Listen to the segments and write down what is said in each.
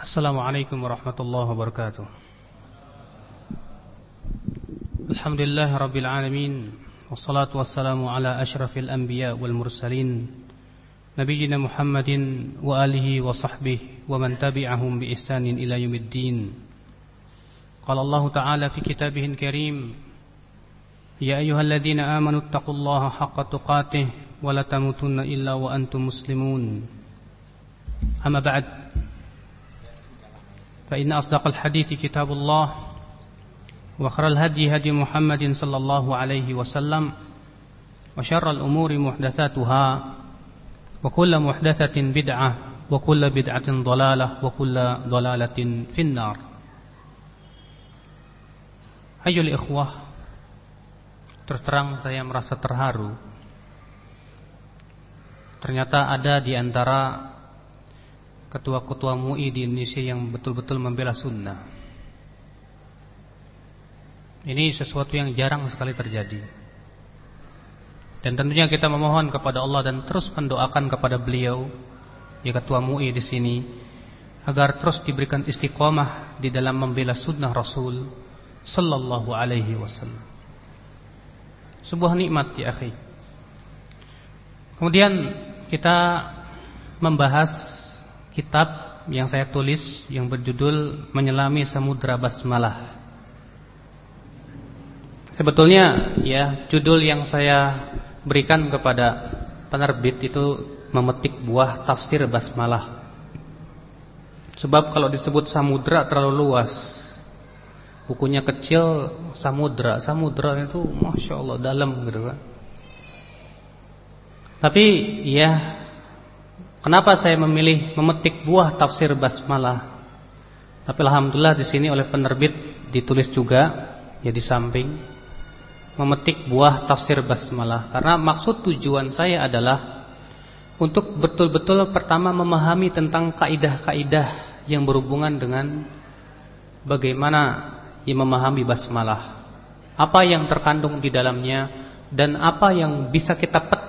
السلام عليكم ورحمة الله وبركاته. الحمد لله رب العالمين والصلاة والسلام على أشرف الأنبياء والمرسلين نبينا محمد وآله وصحبه ومن تبعهم بإحسان إلى يوم الدين. قال الله تعالى في كتابه الكريم يا أيها الذين آمنوا اتقوا الله حق تقاته ولا تموتن إلا وأنتم مسلمون. أما بعد فإن أصدق الحديث كتاب الله وخر الهدي هدي محمد صلى الله عليه وسلم وشر الأمور محدثاتها وكل محدثة بدعة وكل بدعة ضلالة وكل ضلالة في النار أيها الإخوة Terus terang saya merasa terharu Ternyata ada di antara ketua-ketua MUI di Indonesia yang betul-betul membela sunnah. Ini sesuatu yang jarang sekali terjadi. Dan tentunya kita memohon kepada Allah dan terus mendoakan kepada beliau, ya ketua MUI di sini, agar terus diberikan istiqomah di dalam membela sunnah Rasul sallallahu alaihi wasallam. Sebuah nikmat ya akhi. Kemudian kita membahas kitab yang saya tulis yang berjudul Menyelami Samudra Basmalah. Sebetulnya ya judul yang saya berikan kepada penerbit itu memetik buah tafsir basmalah. Sebab kalau disebut samudra terlalu luas. Bukunya kecil samudra, samudra itu masya Allah dalam gitu kan. Tapi ya kenapa saya memilih memetik buah tafsir basmalah? Tapi alhamdulillah di sini oleh penerbit ditulis juga ya di samping memetik buah tafsir basmalah karena maksud tujuan saya adalah untuk betul-betul pertama memahami tentang kaidah-kaidah yang berhubungan dengan bagaimana ia memahami basmalah. Apa yang terkandung di dalamnya dan apa yang bisa kita petik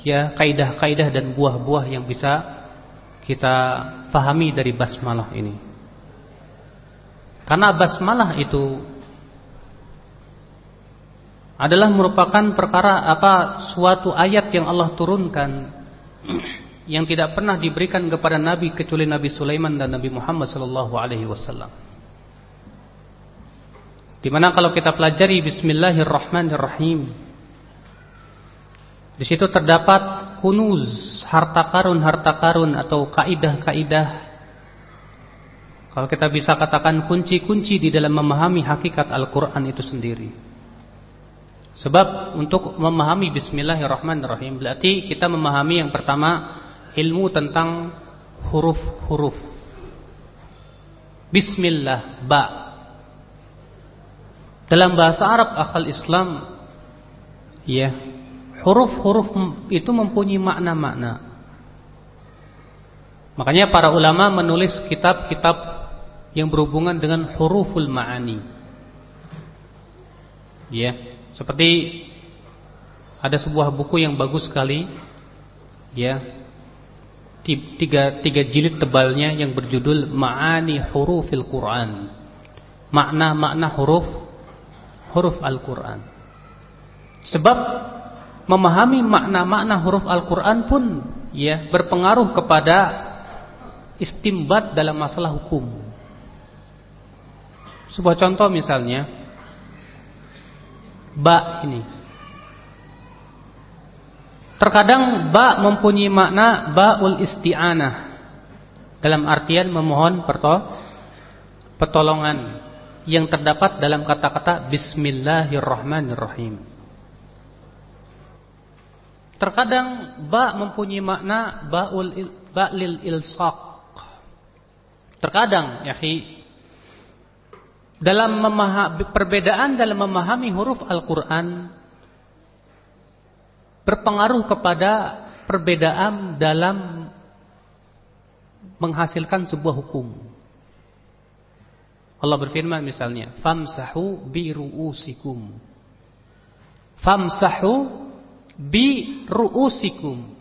ya kaidah-kaidah dan buah-buah yang bisa kita pahami dari basmalah ini. Karena basmalah itu adalah merupakan perkara apa suatu ayat yang Allah turunkan yang tidak pernah diberikan kepada nabi kecuali Nabi Sulaiman dan Nabi Muhammad sallallahu alaihi wasallam. Di mana kalau kita pelajari bismillahirrahmanirrahim di situ terdapat kunuz, harta karun-harta karun atau kaidah-kaidah kalau kita bisa katakan kunci-kunci di dalam memahami hakikat Al-Qur'an itu sendiri. Sebab untuk memahami bismillahirrahmanirrahim berarti kita memahami yang pertama ilmu tentang huruf-huruf. Bismillah ba. Dalam bahasa Arab akal Islam ya, huruf-huruf itu mempunyai makna-makna. Makanya para ulama menulis kitab-kitab yang berhubungan dengan huruful ma'ani. Ya, seperti ada sebuah buku yang bagus sekali, ya, tiga tiga jilid tebalnya yang berjudul Ma'ani Hurufil Quran, makna-makna huruf huruf Al Quran. Sebab memahami makna-makna huruf Al Quran pun, ya, berpengaruh kepada istimbat dalam masalah hukum. Sebuah contoh misalnya ba ini. Terkadang ba mempunyai makna baul isti'anah. Dalam artian memohon pertolongan yang terdapat dalam kata-kata bismillahirrahmanirrahim. Terkadang ba mempunyai makna baul ba'lil ilsaq. Terkadang ya dalam memahami perbedaan dalam memahami huruf Al-Qur'an berpengaruh kepada perbedaan dalam menghasilkan sebuah hukum. Allah berfirman misalnya, "Famsahu bi ru'usikum." Famsahu bi ru'usikum.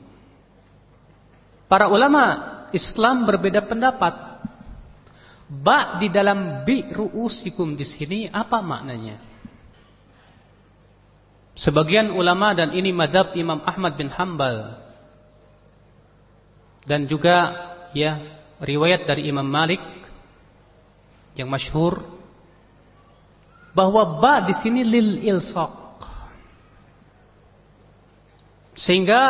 Para ulama Islam berbeda pendapat Ba di dalam bi ru'usikum di sini apa maknanya? Sebagian ulama dan ini madhab Imam Ahmad bin Hambal dan juga ya riwayat dari Imam Malik yang masyhur bahwa ba di sini lil ilsaq. Sehingga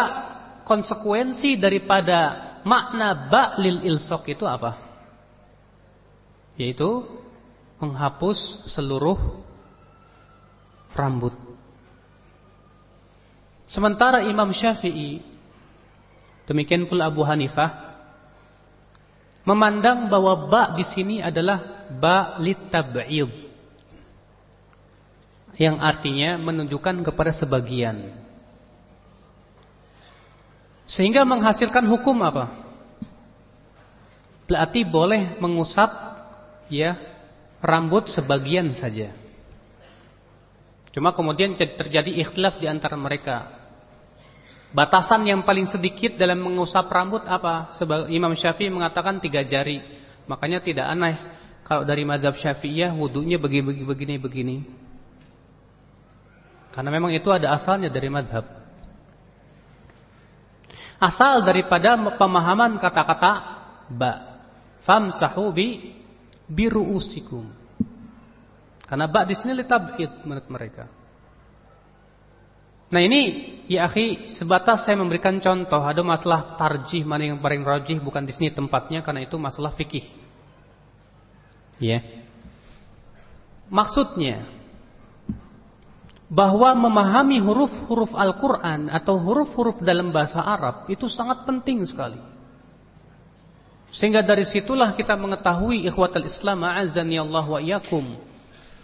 konsekuensi daripada makna ba lil ilsaq itu apa? yaitu menghapus seluruh rambut. Sementara Imam Syafi'i demikian pula Abu Hanifah memandang bahwa ba di sini adalah ba litab'id yang artinya menunjukkan kepada sebagian. Sehingga menghasilkan hukum apa? Berarti boleh mengusap ya rambut sebagian saja. Cuma kemudian terjadi ikhtilaf di antara mereka. Batasan yang paling sedikit dalam mengusap rambut apa? Sebab Imam Syafi'i mengatakan tiga jari. Makanya tidak aneh kalau dari mazhab Syafi'iyah wudunya begini begini begini. Karena memang itu ada asalnya dari mazhab. Asal daripada pemahaman kata-kata ba. Famsahu bi biruusikum. Karena ba di sini litab'id menurut mereka. Nah ini ya akhi sebatas saya memberikan contoh ada masalah tarjih mana yang paling rajih bukan di sini tempatnya karena itu masalah fikih. Ya. Maksudnya bahwa memahami huruf-huruf Al-Qur'an atau huruf-huruf dalam bahasa Arab itu sangat penting sekali. Sehingga dari situlah kita mengetahui ikhwatal Islam a'azzani Allah wa iyyakum.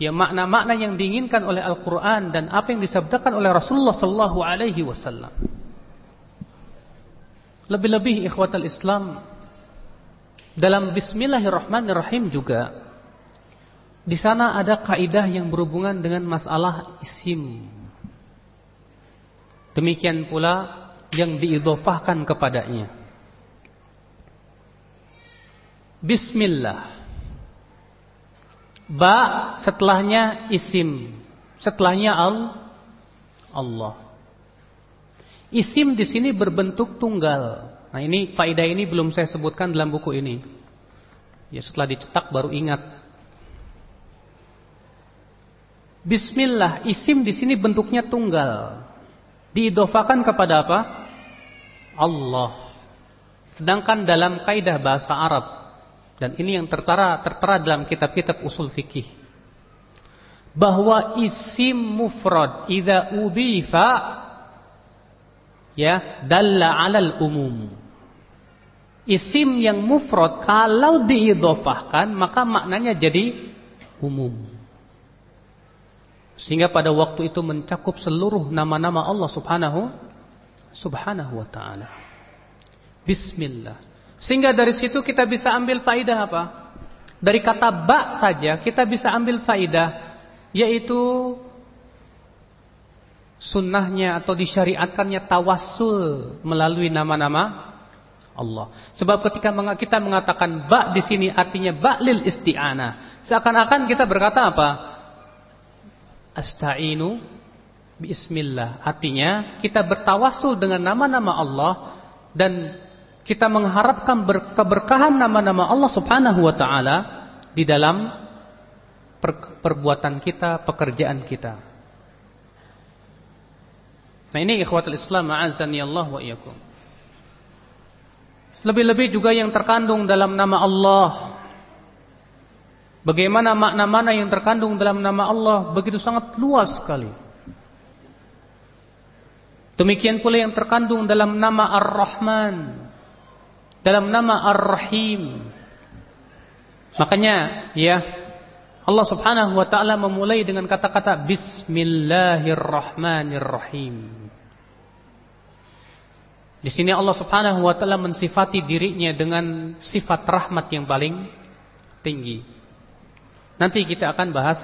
Ya makna-makna yang diinginkan oleh Al-Qur'an dan apa yang disabdakan oleh Rasulullah sallallahu alaihi wasallam. Lebih-lebih ikhwatal Islam dalam bismillahirrahmanirrahim juga di sana ada kaidah yang berhubungan dengan masalah isim. Demikian pula yang diidhofahkan kepadanya. Bismillah. Ba setelahnya isim. Setelahnya al Allah. Isim di sini berbentuk tunggal. Nah, ini faedah ini belum saya sebutkan dalam buku ini. Ya setelah dicetak baru ingat. Bismillah, isim di sini bentuknya tunggal. Diidofakan kepada apa? Allah. Sedangkan dalam kaidah bahasa Arab dan ini yang tertera tertera dalam kitab-kitab usul fikih. Bahwa isim mufrad idza udhifa ya dalla 'alal umum. Isim yang mufrad kalau diidhofahkan maka maknanya jadi umum. Sehingga pada waktu itu mencakup seluruh nama-nama Allah Subhanahu Subhanahu wa taala. Bismillah. Sehingga dari situ kita bisa ambil faidah apa? Dari kata ba saja kita bisa ambil faidah yaitu sunnahnya atau disyariatkannya tawassul melalui nama-nama Allah. Sebab ketika kita mengatakan ba di sini artinya ba lil isti'anah. Seakan-akan kita berkata apa? Asta'inu bismillah. Artinya kita bertawassul dengan nama-nama Allah dan kita mengharapkan keberkahan nama-nama Allah Subhanahu wa taala di dalam per perbuatan kita, pekerjaan kita. Nah, ini ikhwatul Islam a'azzani Allah wa iyyakum. Lebih-lebih juga yang terkandung dalam nama Allah. Bagaimana makna mana yang terkandung dalam nama Allah begitu sangat luas sekali. Demikian pula yang terkandung dalam nama Ar-Rahman dalam nama Ar-Rahim. Makanya ya Allah Subhanahu wa taala memulai dengan kata-kata bismillahirrahmanirrahim. Di sini Allah Subhanahu wa taala mensifati dirinya dengan sifat rahmat yang paling tinggi. Nanti kita akan bahas.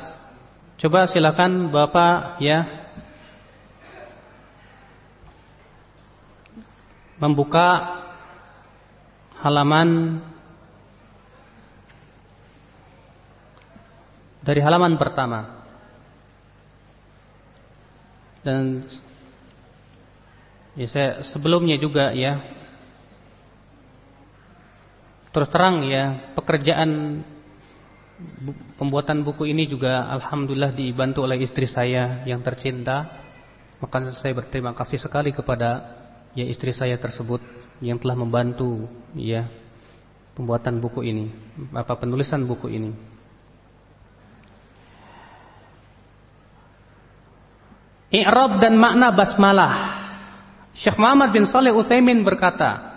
Coba silakan Bapak ya membuka halaman dari halaman pertama. Dan ya saya sebelumnya juga ya terus terang ya pekerjaan pembuatan buku ini juga alhamdulillah dibantu oleh istri saya yang tercinta. Maka saya berterima kasih sekali kepada ya istri saya tersebut yang telah membantu ya pembuatan buku ini, apa penulisan buku ini. I'rab dan makna basmalah. Syekh Muhammad bin Saleh Utsaimin berkata,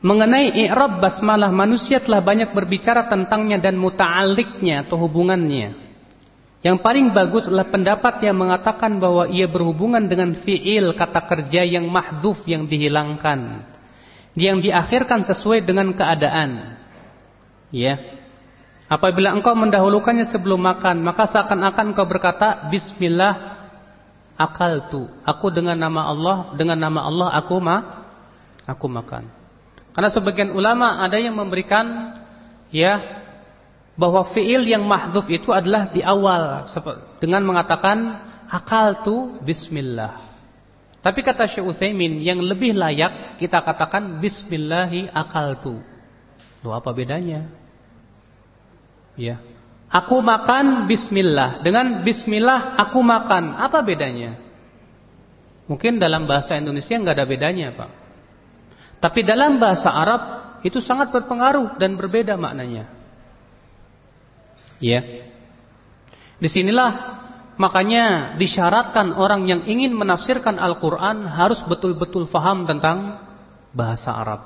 mengenai i'rab basmalah manusia telah banyak berbicara tentangnya dan muta'alliqnya atau hubungannya. Yang paling bagus adalah pendapat yang mengatakan bahwa ia berhubungan dengan fi'il kata kerja yang mahduf yang dihilangkan. Yang diakhirkan sesuai dengan keadaan. Ya. Apabila engkau mendahulukannya sebelum makan, maka seakan-akan engkau berkata bismillah akal tu. Aku dengan nama Allah, dengan nama Allah aku ma, aku makan. Karena sebagian ulama ada yang memberikan ya bahwa fiil yang mahdhuf itu adalah di awal dengan mengatakan akal tu bismillah. Tapi kata Syekh Utsaimin yang lebih layak kita katakan bismillahi akal tu. Loh apa bedanya? Ya. Aku makan bismillah. Dengan bismillah aku makan. Apa bedanya? Mungkin dalam bahasa Indonesia nggak ada bedanya, Pak. Tapi dalam bahasa Arab itu sangat berpengaruh dan berbeda maknanya. Ya. Di sinilah makanya disyaratkan orang yang ingin menafsirkan Al-Quran harus betul-betul faham tentang bahasa Arab.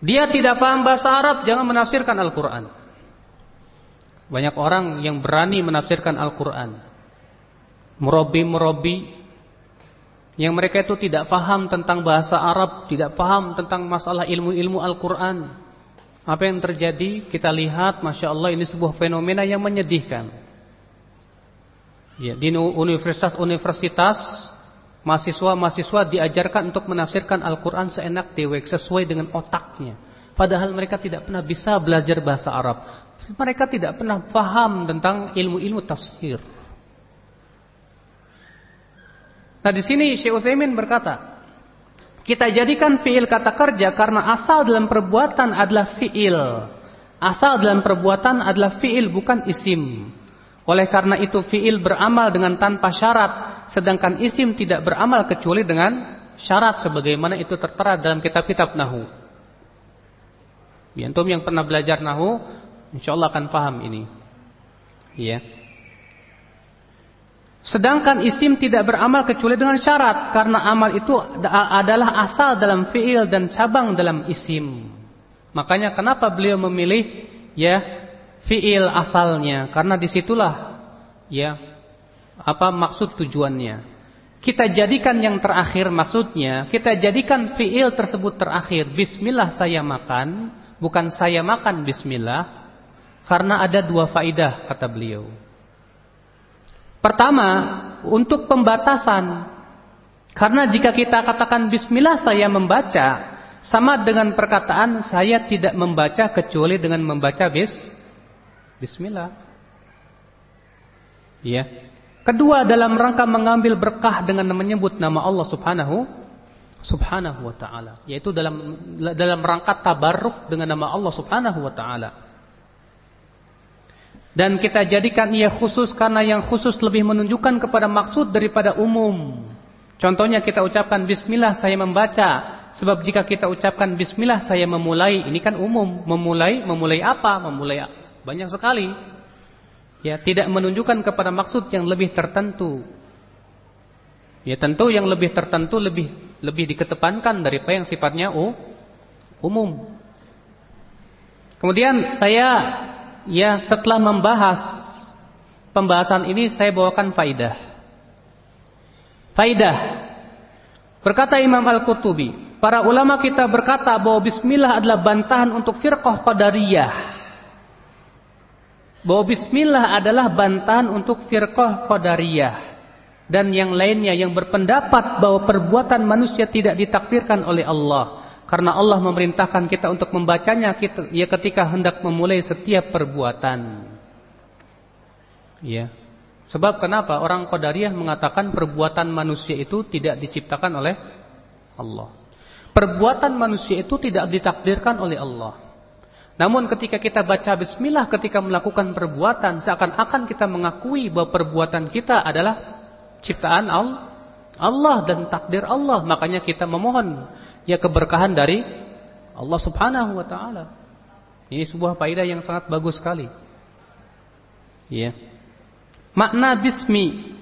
Dia tidak paham bahasa Arab, jangan menafsirkan Al-Quran. Banyak orang yang berani menafsirkan Al-Quran. Murabi-murabi yang mereka itu tidak paham tentang bahasa Arab, tidak paham tentang masalah ilmu-ilmu Al-Quran. Apa yang terjadi? Kita lihat, masya Allah ini sebuah fenomena yang menyedihkan. Ya, di universitas-universitas mahasiswa-mahasiswa diajarkan untuk menafsirkan Al-Quran seenak dewek sesuai dengan otaknya. Padahal mereka tidak pernah bisa belajar bahasa Arab. Mereka tidak pernah paham tentang ilmu-ilmu tafsir. Nah di sini Syekh Utsaimin berkata, kita jadikan fiil kata kerja karena asal dalam perbuatan adalah fiil. Asal dalam perbuatan adalah fiil bukan isim. Oleh karena itu fiil beramal dengan tanpa syarat, sedangkan isim tidak beramal kecuali dengan syarat sebagaimana itu tertera dalam kitab-kitab nahu. Antum yang pernah belajar nahu Insyaallah akan paham ini. Ya. Sedangkan isim tidak beramal kecuali dengan syarat karena amal itu adalah asal dalam fiil dan cabang dalam isim. Makanya kenapa beliau memilih ya fiil asalnya karena di situlah ya apa maksud tujuannya. Kita jadikan yang terakhir maksudnya, kita jadikan fiil tersebut terakhir. Bismillah saya makan, bukan saya makan bismillah. Karena ada dua faidah kata beliau. Pertama, untuk pembatasan. Karena jika kita katakan bismillah saya membaca, sama dengan perkataan saya tidak membaca kecuali dengan membaca bis bismillah. Ya. Kedua dalam rangka mengambil berkah dengan menyebut nama Allah Subhanahu Subhanahu wa taala, yaitu dalam dalam rangka tabarruk dengan nama Allah Subhanahu wa taala. Dan kita jadikan ia khusus karena yang khusus lebih menunjukkan kepada maksud daripada umum. Contohnya kita ucapkan bismillah saya membaca. Sebab jika kita ucapkan bismillah saya memulai, ini kan umum. Memulai, memulai apa? Memulai banyak sekali. Ya, tidak menunjukkan kepada maksud yang lebih tertentu. Ya, tentu yang lebih tertentu lebih lebih diketepankan daripada yang sifatnya umum. Kemudian saya ya setelah membahas pembahasan ini saya bawakan faidah. Faidah. Berkata Imam Al-Qurtubi, para ulama kita berkata bahwa bismillah adalah bantahan untuk firqah qadariyah. Bahwa bismillah adalah bantahan untuk firqah qadariyah dan yang lainnya yang berpendapat bahwa perbuatan manusia tidak ditakdirkan oleh Allah Karena Allah memerintahkan kita untuk membacanya kita, ya ketika hendak memulai setiap perbuatan. Ya. Sebab kenapa orang Qadariyah mengatakan perbuatan manusia itu tidak diciptakan oleh Allah. Perbuatan manusia itu tidak ditakdirkan oleh Allah. Namun ketika kita baca bismillah ketika melakukan perbuatan seakan-akan kita mengakui bahwa perbuatan kita adalah ciptaan Allah dan takdir Allah. Makanya kita memohon ya keberkahan dari Allah Subhanahu wa taala. Ini sebuah faedah yang sangat bagus sekali. Ya. Makna bismi.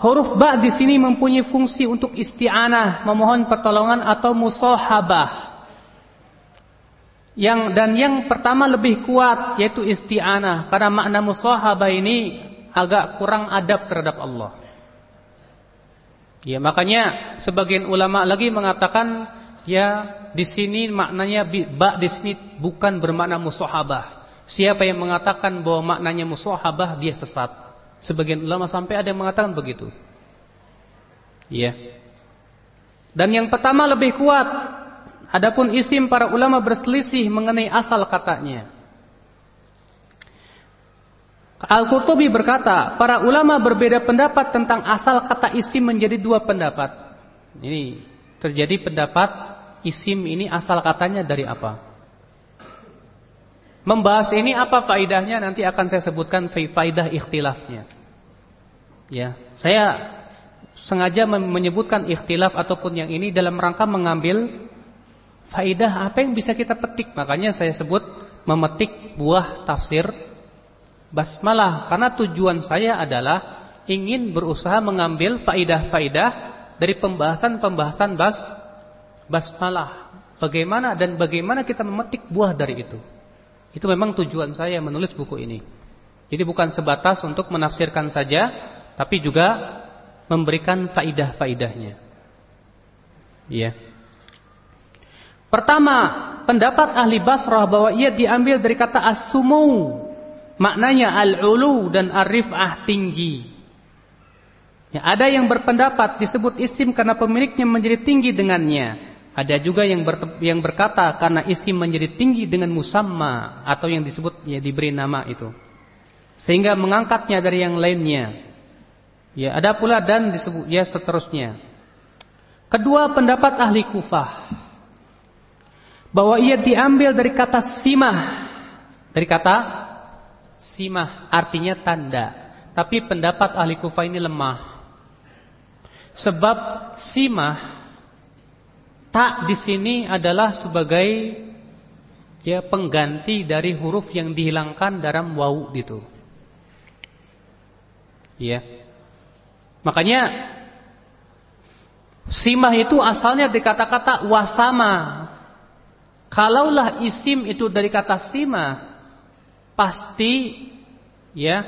Huruf ba di sini mempunyai fungsi untuk isti'anah, memohon pertolongan atau musahabah. Yang dan yang pertama lebih kuat yaitu isti'anah karena makna musahabah ini agak kurang adab terhadap Allah. Ya, makanya sebagian ulama lagi mengatakan ya di sini maknanya ba di sini bukan bermakna musahabah. Siapa yang mengatakan bahwa maknanya musahabah dia sesat. Sebagian ulama sampai ada yang mengatakan begitu. Ya. Dan yang pertama lebih kuat. Adapun isim para ulama berselisih mengenai asal katanya. Al-Qurtubi berkata, para ulama berbeda pendapat tentang asal kata isim menjadi dua pendapat. Ini terjadi pendapat isim ini asal katanya dari apa? Membahas ini apa faidahnya nanti akan saya sebutkan faidah ikhtilafnya. Ya, saya sengaja menyebutkan ikhtilaf ataupun yang ini dalam rangka mengambil faidah apa yang bisa kita petik. Makanya saya sebut memetik buah tafsir basmalah karena tujuan saya adalah ingin berusaha mengambil faidah-faidah dari pembahasan-pembahasan bas basmalah. Bagaimana dan bagaimana kita memetik buah dari itu. Itu memang tujuan saya menulis buku ini. Jadi bukan sebatas untuk menafsirkan saja, tapi juga memberikan faidah-faidahnya. Iya. Pertama, pendapat ahli Basrah bahwa ia diambil dari kata as-sumu Maknanya al-ulu dan ar-rif'ah tinggi. Ya, ada yang berpendapat disebut isim karena pemiliknya menjadi tinggi dengannya. Ada juga yang ber, yang berkata karena isim menjadi tinggi dengan musamma atau yang disebut ya diberi nama itu. Sehingga mengangkatnya dari yang lainnya. Ya, ada pula dan disebut ya seterusnya. Kedua pendapat ahli Kufah bahwa ia diambil dari kata simah, dari kata Simah artinya tanda. Tapi pendapat ahli kufah ini lemah. Sebab simah tak di sini adalah sebagai ya pengganti dari huruf yang dihilangkan dalam wau itu. Ya. Makanya simah itu asalnya dari kata-kata wasama. Kalaulah isim itu dari kata simah, pasti ya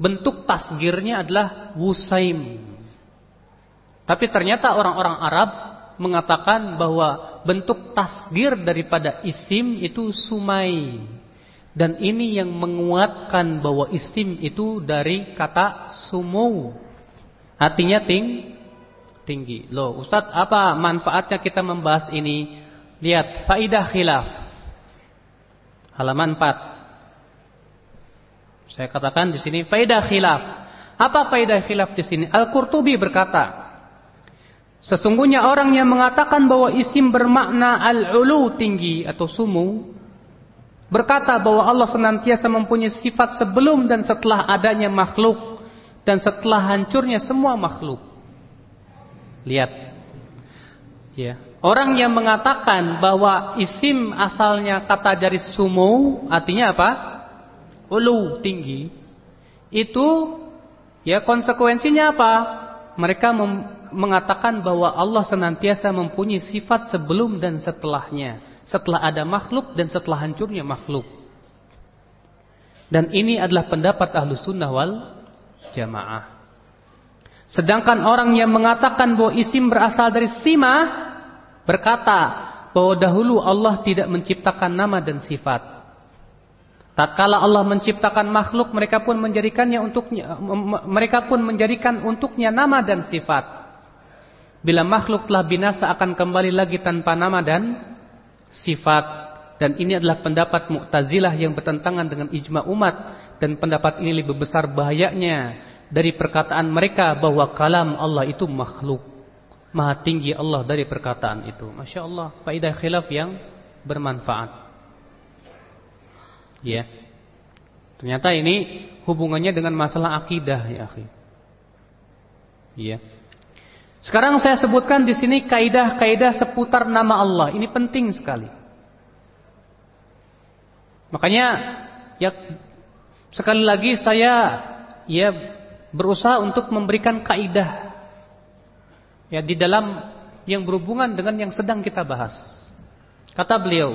bentuk tasgirnya adalah wusaim. Tapi ternyata orang-orang Arab mengatakan bahwa bentuk tasgir daripada isim itu sumai. Dan ini yang menguatkan bahwa isim itu dari kata sumu. Artinya ting tinggi. Loh, Ustaz, apa manfaatnya kita membahas ini? Lihat faidah khilaf. Halaman 4. Saya katakan di sini faedah khilaf. Apa faedah khilaf di sini? Al-Qurtubi berkata, sesungguhnya orang yang mengatakan bahwa isim bermakna al-ulu tinggi atau sumu berkata bahwa Allah senantiasa mempunyai sifat sebelum dan setelah adanya makhluk dan setelah hancurnya semua makhluk. Lihat. Ya. Orang yang mengatakan bahwa isim asalnya kata dari sumu artinya apa? Ulu tinggi itu ya konsekuensinya apa? Mereka mengatakan bahwa Allah senantiasa mempunyai sifat sebelum dan setelahnya, setelah ada makhluk dan setelah hancurnya makhluk. Dan ini adalah pendapat ahlu sunnah wal jamaah. Sedangkan orang yang mengatakan bahwa isim berasal dari simah berkata bahwa dahulu Allah tidak menciptakan nama dan sifat. Tatkala Allah menciptakan makhluk, mereka pun menjadikannya untuknya mereka pun menjadikan untuknya nama dan sifat. Bila makhluk telah binasa akan kembali lagi tanpa nama dan sifat. Dan ini adalah pendapat Mu'tazilah yang bertentangan dengan ijma umat. Dan pendapat ini lebih besar bahayanya dari perkataan mereka bahwa kalam Allah itu makhluk. Maha tinggi Allah dari perkataan itu. Masya Allah, faedah khilaf yang bermanfaat. Ya. Ternyata ini hubungannya dengan masalah akidah ya, akhi. Iya. Sekarang saya sebutkan di sini kaidah-kaidah seputar nama Allah. Ini penting sekali. Makanya ya sekali lagi saya ya berusaha untuk memberikan kaidah ya di dalam yang berhubungan dengan yang sedang kita bahas. Kata beliau,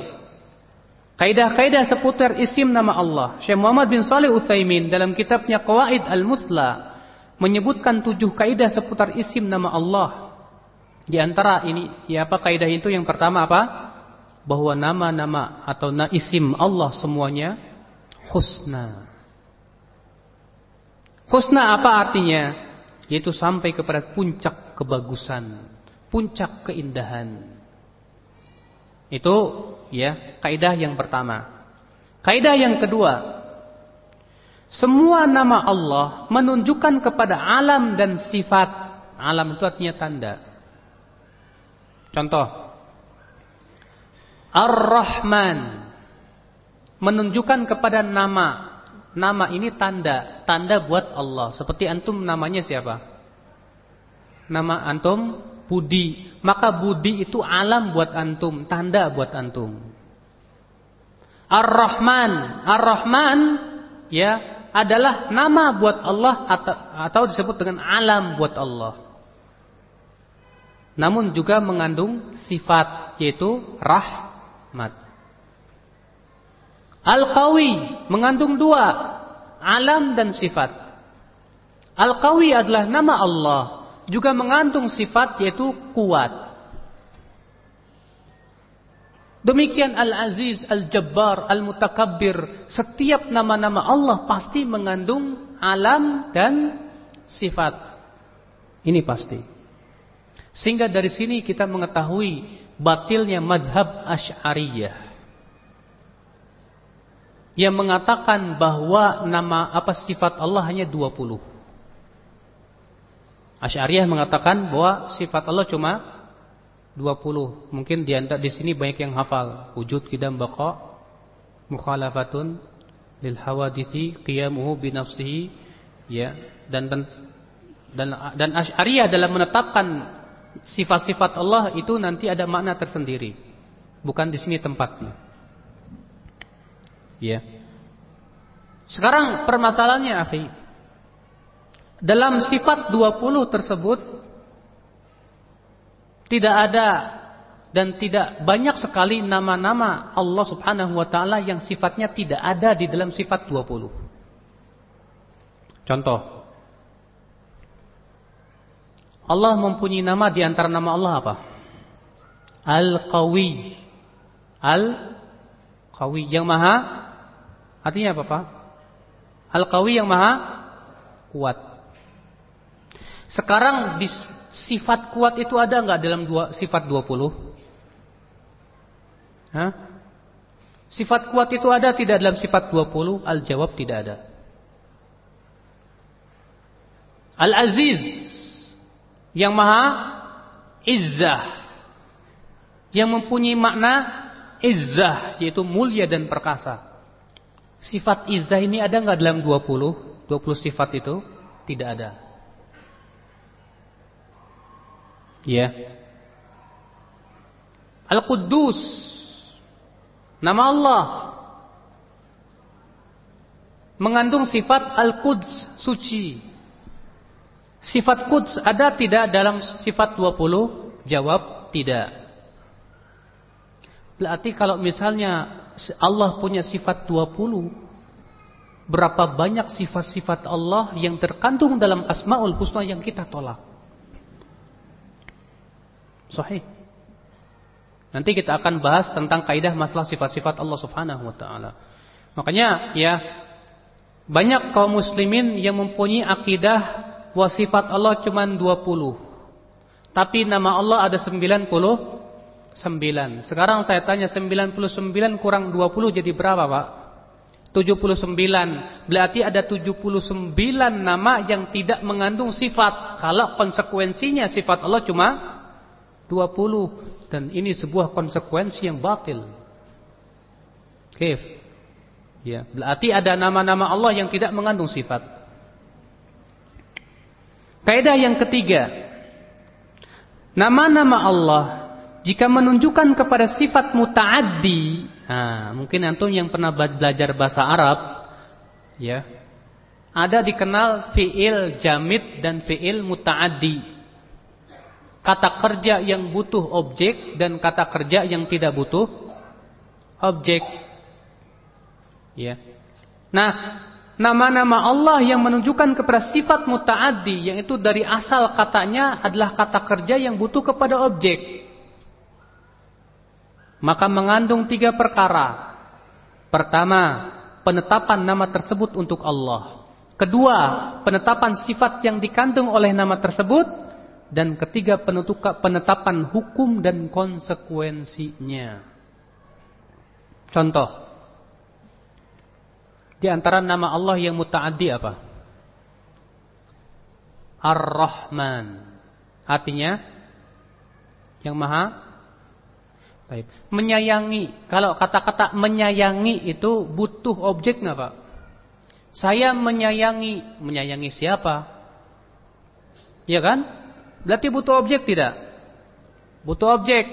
kaidah-kaidah seputar isim nama Allah. Syekh Muhammad bin Saleh Utsaimin dalam kitabnya Qawaid Al-Musla menyebutkan tujuh kaidah seputar isim nama Allah. Di antara ini, ya apa kaidah itu? Yang pertama apa? Bahwa nama-nama atau na isim Allah semuanya husna. Husna apa artinya? Yaitu sampai kepada puncak kebagusan, puncak keindahan. Itu ya kaidah yang pertama. Kaidah yang kedua, semua nama Allah menunjukkan kepada alam dan sifat. Alam itu artinya tanda. Contoh. Ar-Rahman. Menunjukkan kepada nama. Nama ini tanda. Tanda buat Allah. Seperti antum namanya siapa? Nama antum Budi. Maka Budi itu alam buat antum. Tanda buat antum. Ar-Rahman. Ar-Rahman. Ya adalah nama buat Allah atau, disebut dengan alam buat Allah. Namun juga mengandung sifat yaitu rahmat. Al-Qawi mengandung dua, alam dan sifat. Al-Qawi adalah nama Allah, juga mengandung sifat yaitu kuat. Demikian Al-Aziz, Al-Jabbar, Al-Mutakabbir. Setiap nama-nama Allah pasti mengandung alam dan sifat. Ini pasti. Sehingga dari sini kita mengetahui batilnya madhab Ash'ariyah. Yang mengatakan bahwa nama apa sifat Allah hanya 20. Ash'ariyah mengatakan bahwa sifat Allah cuma 20. Mungkin di di sini banyak yang hafal. Wujud kidam baqa mukhalafatun lil hawadithi qiyamuhu bi nafsihi ya dan dan dan, dan Asy'ariyah dalam menetapkan sifat-sifat Allah itu nanti ada makna tersendiri. Bukan di sini tempatnya. Ya. Sekarang permasalahannya akhi. Dalam sifat 20 tersebut tidak ada dan tidak banyak sekali nama-nama Allah Subhanahu wa taala yang sifatnya tidak ada di dalam sifat 20. Contoh. Allah mempunyai nama di antara nama Allah apa? Al-Qawi. Al-Qawi yang maha artinya apa, Pak? Al-Qawi yang maha kuat. Sekarang di Sifat kuat itu ada nggak dalam dua, sifat 20? Hah? Sifat kuat itu ada tidak dalam sifat 20? Al-jawab tidak ada. Al-Aziz yang maha izzah yang mempunyai makna izzah yaitu mulia dan perkasa. Sifat izzah ini ada nggak dalam 20? 20 sifat itu? Tidak ada. Ya. Al-Quddus. Nama Allah. Mengandung sifat Al-Quds, suci. Sifat Quds ada tidak dalam sifat 20? Jawab tidak. Berarti kalau misalnya Allah punya sifat 20, berapa banyak sifat-sifat Allah yang terkandung dalam Asmaul Husna yang kita tolak? Sahih. Nanti kita akan bahas tentang kaidah masalah sifat-sifat Allah Subhanahu wa taala. Makanya ya banyak kaum muslimin yang mempunyai akidah bahwa sifat Allah cuma 20. Tapi nama Allah ada 99. Sekarang saya tanya 99 kurang 20 jadi berapa Pak? 79. Berarti ada 79 nama yang tidak mengandung sifat. Kalau konsekuensinya sifat Allah cuma 20. Dan ini sebuah konsekuensi yang batil. Kif. Ya, berarti ada nama-nama Allah yang tidak mengandung sifat. Kaidah yang ketiga. Nama-nama Allah jika menunjukkan kepada sifat mutaaddi Nah, mungkin antum yang pernah belajar bahasa Arab ya. Ada dikenal fiil jamid dan fiil mutaaddi. Kata kerja yang butuh objek dan kata kerja yang tidak butuh objek. Ya. Nah, nama-nama Allah yang menunjukkan kepada sifat mutaaddi yang itu dari asal katanya adalah kata kerja yang butuh kepada objek maka mengandung tiga perkara. Pertama, penetapan nama tersebut untuk Allah. Kedua, penetapan sifat yang dikandung oleh nama tersebut. Dan ketiga, penetapan hukum dan konsekuensinya. Contoh. Di antara nama Allah yang muta'addi apa? Ar-Rahman. Artinya, yang maha Baik. Menyayangi. Kalau kata-kata menyayangi itu butuh objek nggak Pak? Saya menyayangi. Menyayangi siapa? Ya kan? Berarti butuh objek tidak? Butuh objek.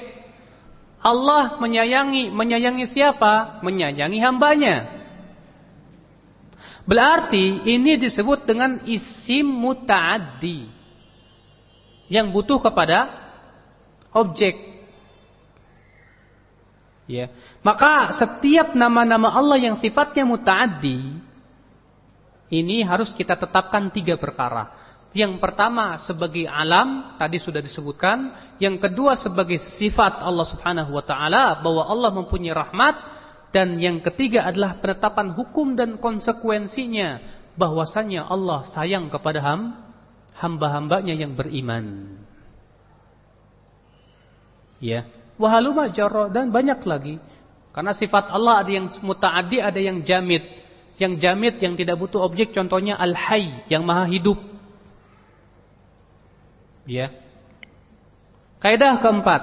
Allah menyayangi. Menyayangi siapa? Menyayangi hambanya. Berarti ini disebut dengan isim muta'addi. Yang butuh kepada objek. Ya. Maka setiap nama-nama Allah yang sifatnya mutaaddi ini harus kita tetapkan tiga perkara. Yang pertama sebagai alam tadi sudah disebutkan, yang kedua sebagai sifat Allah Subhanahu wa taala bahwa Allah mempunyai rahmat dan yang ketiga adalah penetapan hukum dan konsekuensinya bahwasanya Allah sayang kepada ham, hamba-hambanya yang beriman. Ya. Wahaluma dan banyak lagi. Karena sifat Allah ada yang mutaaddi, ada yang jamid. Yang jamid yang tidak butuh objek contohnya al-hayy yang maha hidup. Ya. Kaidah keempat.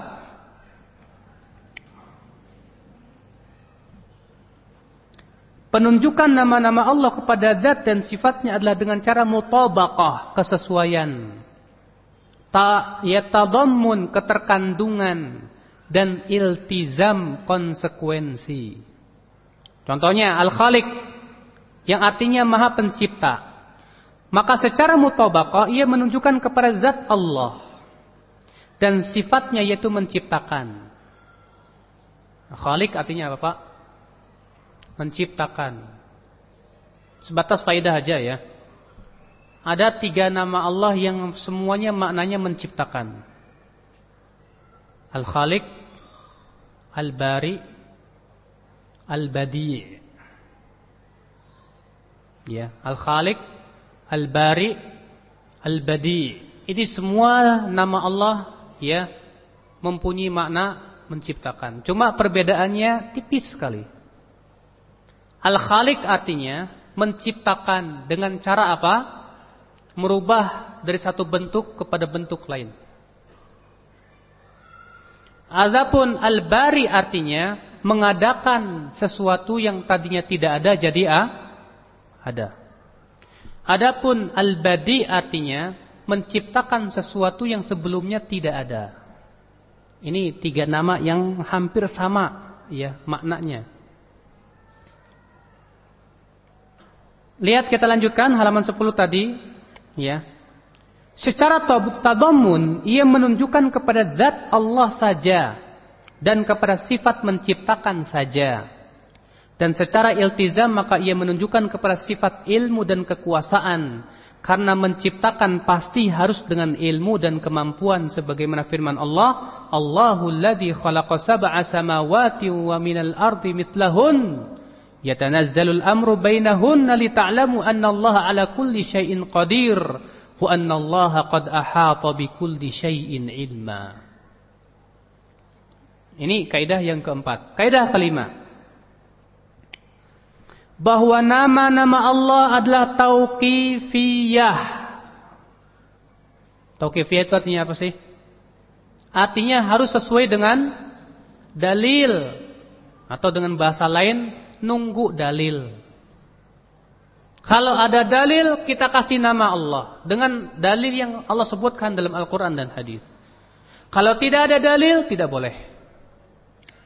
Penunjukan nama-nama Allah kepada zat dan sifatnya adalah dengan cara mutabaqah, kesesuaian. Ta yatadammun keterkandungan dan iltizam konsekuensi. Contohnya Al-Khaliq yang artinya Maha Pencipta. Maka secara mutabaqah ia menunjukkan kepada zat Allah dan sifatnya yaitu menciptakan. Khalik artinya apa, Pak? Menciptakan. Sebatas faedah aja ya. Ada tiga nama Allah yang semuanya maknanya menciptakan. Al-Khaliq, Al-Bari, Al-Badi' Ya, Al-Khaliq, Al-Bari, Al-Badi' Ini semua nama Allah ya mempunyai makna menciptakan. Cuma perbedaannya tipis sekali. Al-Khaliq artinya menciptakan dengan cara apa? Merubah dari satu bentuk kepada bentuk lain. Adapun al-bari artinya mengadakan sesuatu yang tadinya tidak ada jadi ah, ada. Adapun al-badi artinya menciptakan sesuatu yang sebelumnya tidak ada. Ini tiga nama yang hampir sama ya maknanya. Lihat kita lanjutkan halaman 10 tadi ya. Secara tadamun ia menunjukkan kepada zat Allah saja dan kepada sifat menciptakan saja. Dan secara iltizam maka ia menunjukkan kepada sifat ilmu dan kekuasaan karena menciptakan pasti harus dengan ilmu dan kemampuan sebagaimana firman Allah Allahul ladzi khalaqa sab'a samawati wa minal ardi mithlahun yatanazzalul amru bainahunna lita'lamu anna Allah ala kulli syai'in qadir wa anna Allah qad ahata bi kulli syai'in ilma. Ini kaidah yang keempat. Kaidah kelima. Bahwa nama-nama Allah adalah tauqifiyah. Tauqifiyah itu artinya apa sih? Artinya harus sesuai dengan dalil atau dengan bahasa lain nunggu dalil. Kalau ada dalil kita kasih nama Allah dengan dalil yang Allah sebutkan dalam Al-Qur'an dan hadis. Kalau tidak ada dalil tidak boleh.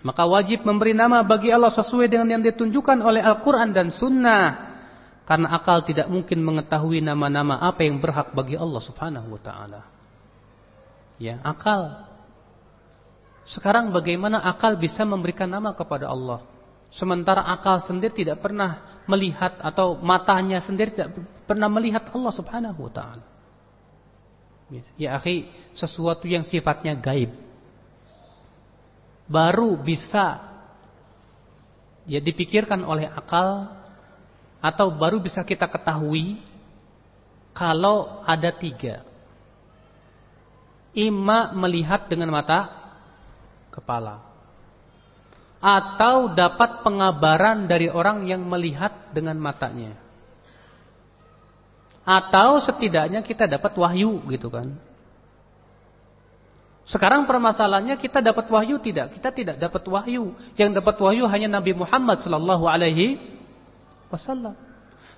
Maka wajib memberi nama bagi Allah sesuai dengan yang ditunjukkan oleh Al-Quran dan Sunnah. Karena akal tidak mungkin mengetahui nama-nama apa yang berhak bagi Allah subhanahu wa ta'ala. Ya, akal. Sekarang bagaimana akal bisa memberikan nama kepada Allah? Sementara akal sendiri tidak pernah melihat atau matanya sendiri tidak pernah melihat Allah subhanahu wa ta'ala. Ya, ya akhi, sesuatu yang sifatnya gaib baru bisa ya dipikirkan oleh akal atau baru bisa kita ketahui kalau ada tiga. Ima melihat dengan mata kepala. Atau dapat pengabaran dari orang yang melihat dengan matanya. Atau setidaknya kita dapat wahyu gitu kan. Sekarang permasalahannya kita dapat wahyu tidak? Kita tidak dapat wahyu. Yang dapat wahyu hanya Nabi Muhammad sallallahu alaihi wasallam.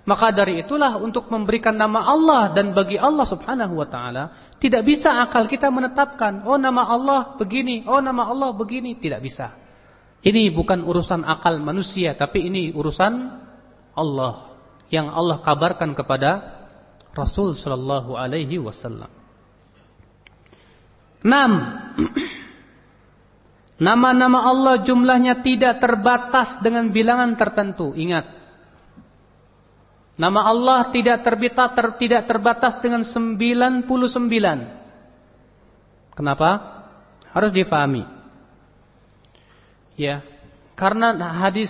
Maka dari itulah untuk memberikan nama Allah dan bagi Allah Subhanahu wa taala tidak bisa akal kita menetapkan oh nama Allah begini, oh nama Allah begini, tidak bisa. Ini bukan urusan akal manusia tapi ini urusan Allah yang Allah kabarkan kepada Rasul sallallahu alaihi wasallam. Enam. Nama-nama Allah jumlahnya tidak terbatas dengan bilangan tertentu. Ingat. Nama Allah tidak terbita, ter, tidak terbatas dengan 99. Kenapa? Harus difahami. Ya. Karena hadis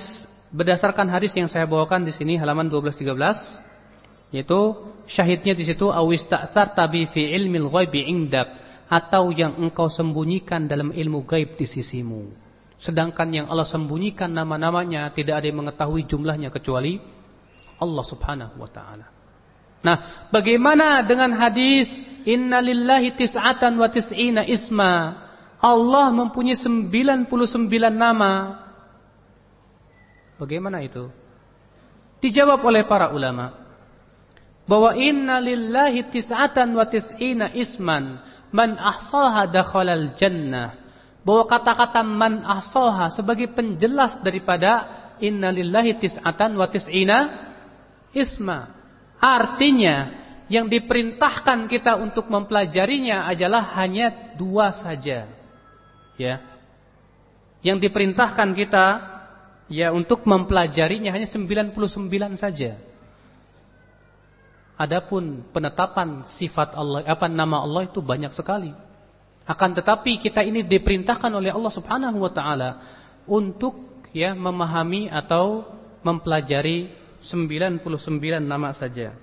berdasarkan hadis yang saya bawakan di sini halaman 12 13 yaitu syahidnya di situ awis ta'thar tabi fi ilmil ghaibi indak atau yang engkau sembunyikan dalam ilmu gaib di sisimu. Sedangkan yang Allah sembunyikan nama-namanya tidak ada yang mengetahui jumlahnya kecuali Allah Subhanahu wa taala. Nah, bagaimana dengan hadis Inna lillahi tis'atan wa tis'ina isma? Allah mempunyai 99 nama. Bagaimana itu? Dijawab oleh para ulama bahwa inna lillahi tis'atan wa tis'ina isman man ahsaha dakhalal jannah. Bahwa kata-kata man ahsaha sebagai penjelas daripada innalillahi tis'atan wa tis'ina isma. Artinya yang diperintahkan kita untuk mempelajarinya adalah hanya dua saja. Ya. Yang diperintahkan kita ya untuk mempelajarinya hanya 99 saja. Adapun penetapan sifat Allah, apa nama Allah itu banyak sekali. Akan tetapi kita ini diperintahkan oleh Allah Subhanahu wa taala untuk ya memahami atau mempelajari 99 nama saja.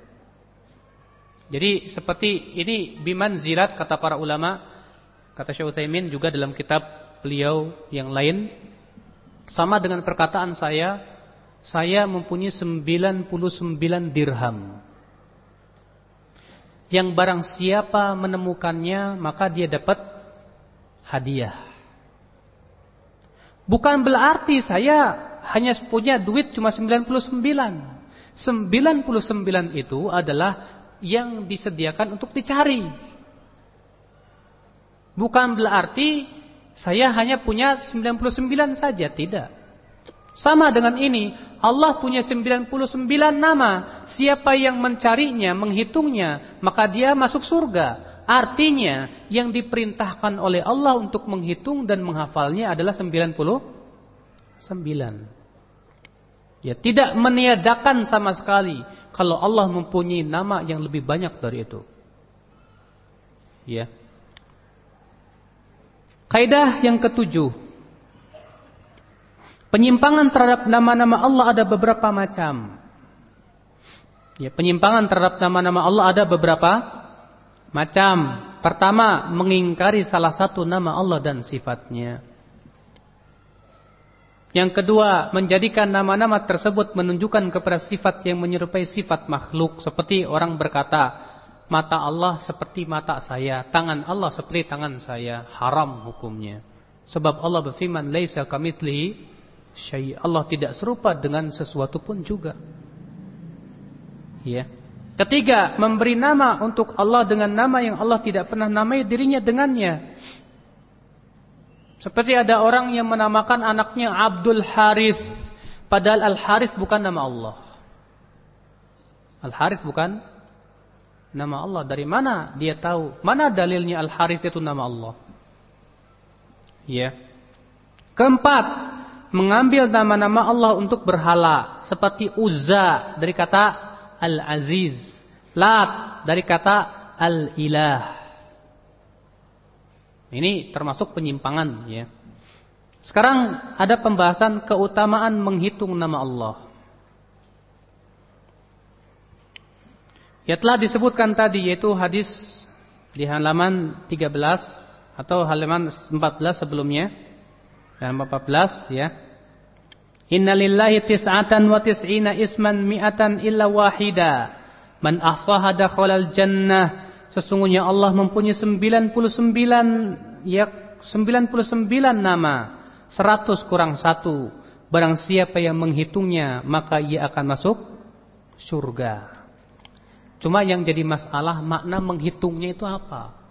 Jadi seperti ini biman zirat kata para ulama, kata Syekh Utsaimin juga dalam kitab beliau yang lain sama dengan perkataan saya, saya mempunyai 99 dirham yang barang siapa menemukannya maka dia dapat hadiah. Bukan berarti saya hanya punya duit cuma 99. 99 itu adalah yang disediakan untuk dicari. Bukan berarti saya hanya punya 99 saja, tidak. Sama dengan ini, Allah punya 99 nama. Siapa yang mencarinya, menghitungnya, maka dia masuk surga. Artinya, yang diperintahkan oleh Allah untuk menghitung dan menghafalnya adalah 99. Ya, tidak meniadakan sama sekali kalau Allah mempunyai nama yang lebih banyak dari itu. Ya. Kaidah yang ketujuh Penyimpangan terhadap nama-nama Allah ada beberapa macam. Ya, penyimpangan terhadap nama-nama Allah ada beberapa macam. Pertama, mengingkari salah satu nama Allah dan sifatnya. Yang kedua, menjadikan nama-nama tersebut menunjukkan kepada sifat yang menyerupai sifat makhluk. Seperti orang berkata, mata Allah seperti mata saya, tangan Allah seperti tangan saya. Haram hukumnya. Sebab Allah berfirman, Laisa kamitslihi syai. Allah tidak serupa dengan sesuatu pun juga. Ya. Ketiga, memberi nama untuk Allah dengan nama yang Allah tidak pernah namai dirinya dengannya. Seperti ada orang yang menamakan anaknya Abdul Haris, padahal Al Haris bukan nama Allah. Al Haris bukan nama Allah. Dari mana dia tahu? Mana dalilnya Al Haris itu nama Allah? Ya. Keempat, mengambil nama-nama Allah untuk berhala, seperti Uzza dari kata Al-Aziz. Lat dari kata Al-Ilah. Ini termasuk penyimpangan ya. Sekarang ada pembahasan keutamaan menghitung nama Allah. Ya telah disebutkan tadi yaitu hadis di halaman 13 atau halaman 14 sebelumnya. Halaman 14 ya. Innalillahi tis'atan wa tis'ina isman mi'atan illa wahida. Man ahsaha dakhalal jannah. Sesungguhnya Allah mempunyai 99 ya 99 nama. 100 kurang 1. Barang siapa yang menghitungnya maka ia akan masuk surga. Cuma yang jadi masalah makna menghitungnya itu apa?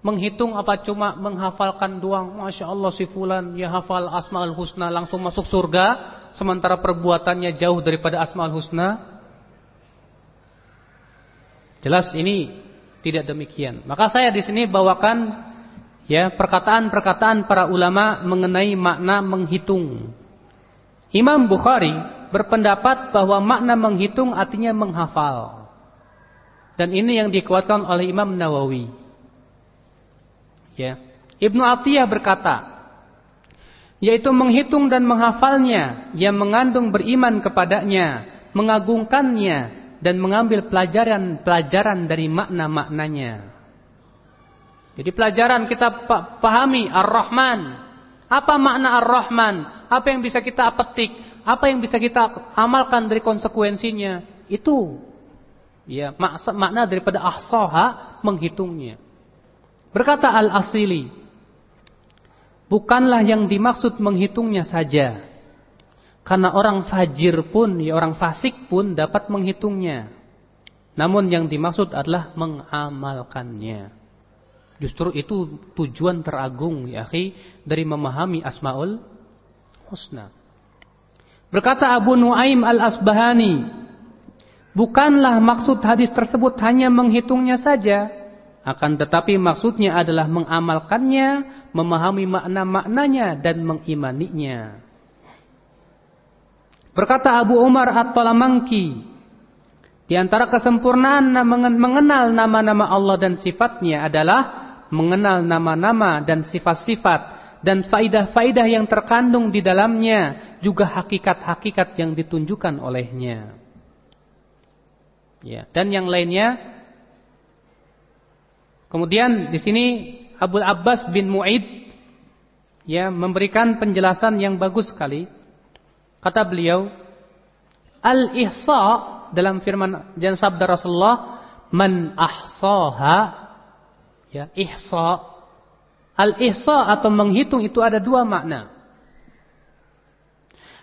Menghitung apa cuma menghafalkan doang. Masya Allah si fulan ya hafal asma'ul husna langsung masuk surga. Sementara perbuatannya jauh daripada asma'ul husna. Jelas ini tidak demikian. Maka saya di sini bawakan ya perkataan-perkataan para ulama mengenai makna menghitung. Imam Bukhari berpendapat bahwa makna menghitung artinya menghafal. Dan ini yang dikuatkan oleh Imam Nawawi Ya. Ibnu Atiyah berkata, yaitu menghitung dan menghafalnya yang mengandung beriman kepadanya, mengagungkannya dan mengambil pelajaran-pelajaran dari makna-maknanya. Jadi pelajaran kita pahami Ar-Rahman. Apa makna Ar-Rahman? Apa yang bisa kita petik? Apa yang bisa kita amalkan dari konsekuensinya? Itu ya makna daripada ahsaha menghitungnya. Berkata Al-Asili, bukanlah yang dimaksud menghitungnya saja. Karena orang fajir pun, ya orang fasik pun dapat menghitungnya. Namun yang dimaksud adalah mengamalkannya. Justru itu tujuan teragung ya akhi dari memahami Asmaul Husna. Berkata Abu Nuaim Al-Asbahani, bukanlah maksud hadis tersebut hanya menghitungnya saja, akan tetapi maksudnya adalah mengamalkannya, memahami makna-maknanya dan mengimaninya. Berkata Abu Umar At-Talamangki, di antara kesempurnaan mengenal nama-nama Allah dan sifatnya adalah mengenal nama-nama dan sifat-sifat dan faidah-faidah yang terkandung di dalamnya juga hakikat-hakikat yang ditunjukkan olehnya. Ya, dan yang lainnya Kemudian di sini Abu Abbas bin Mu'id ya memberikan penjelasan yang bagus sekali. Kata beliau, al-ihsa dalam firman dan sabda Rasulullah, man ahsaha ya ihsa al-ihsa atau menghitung itu ada dua makna.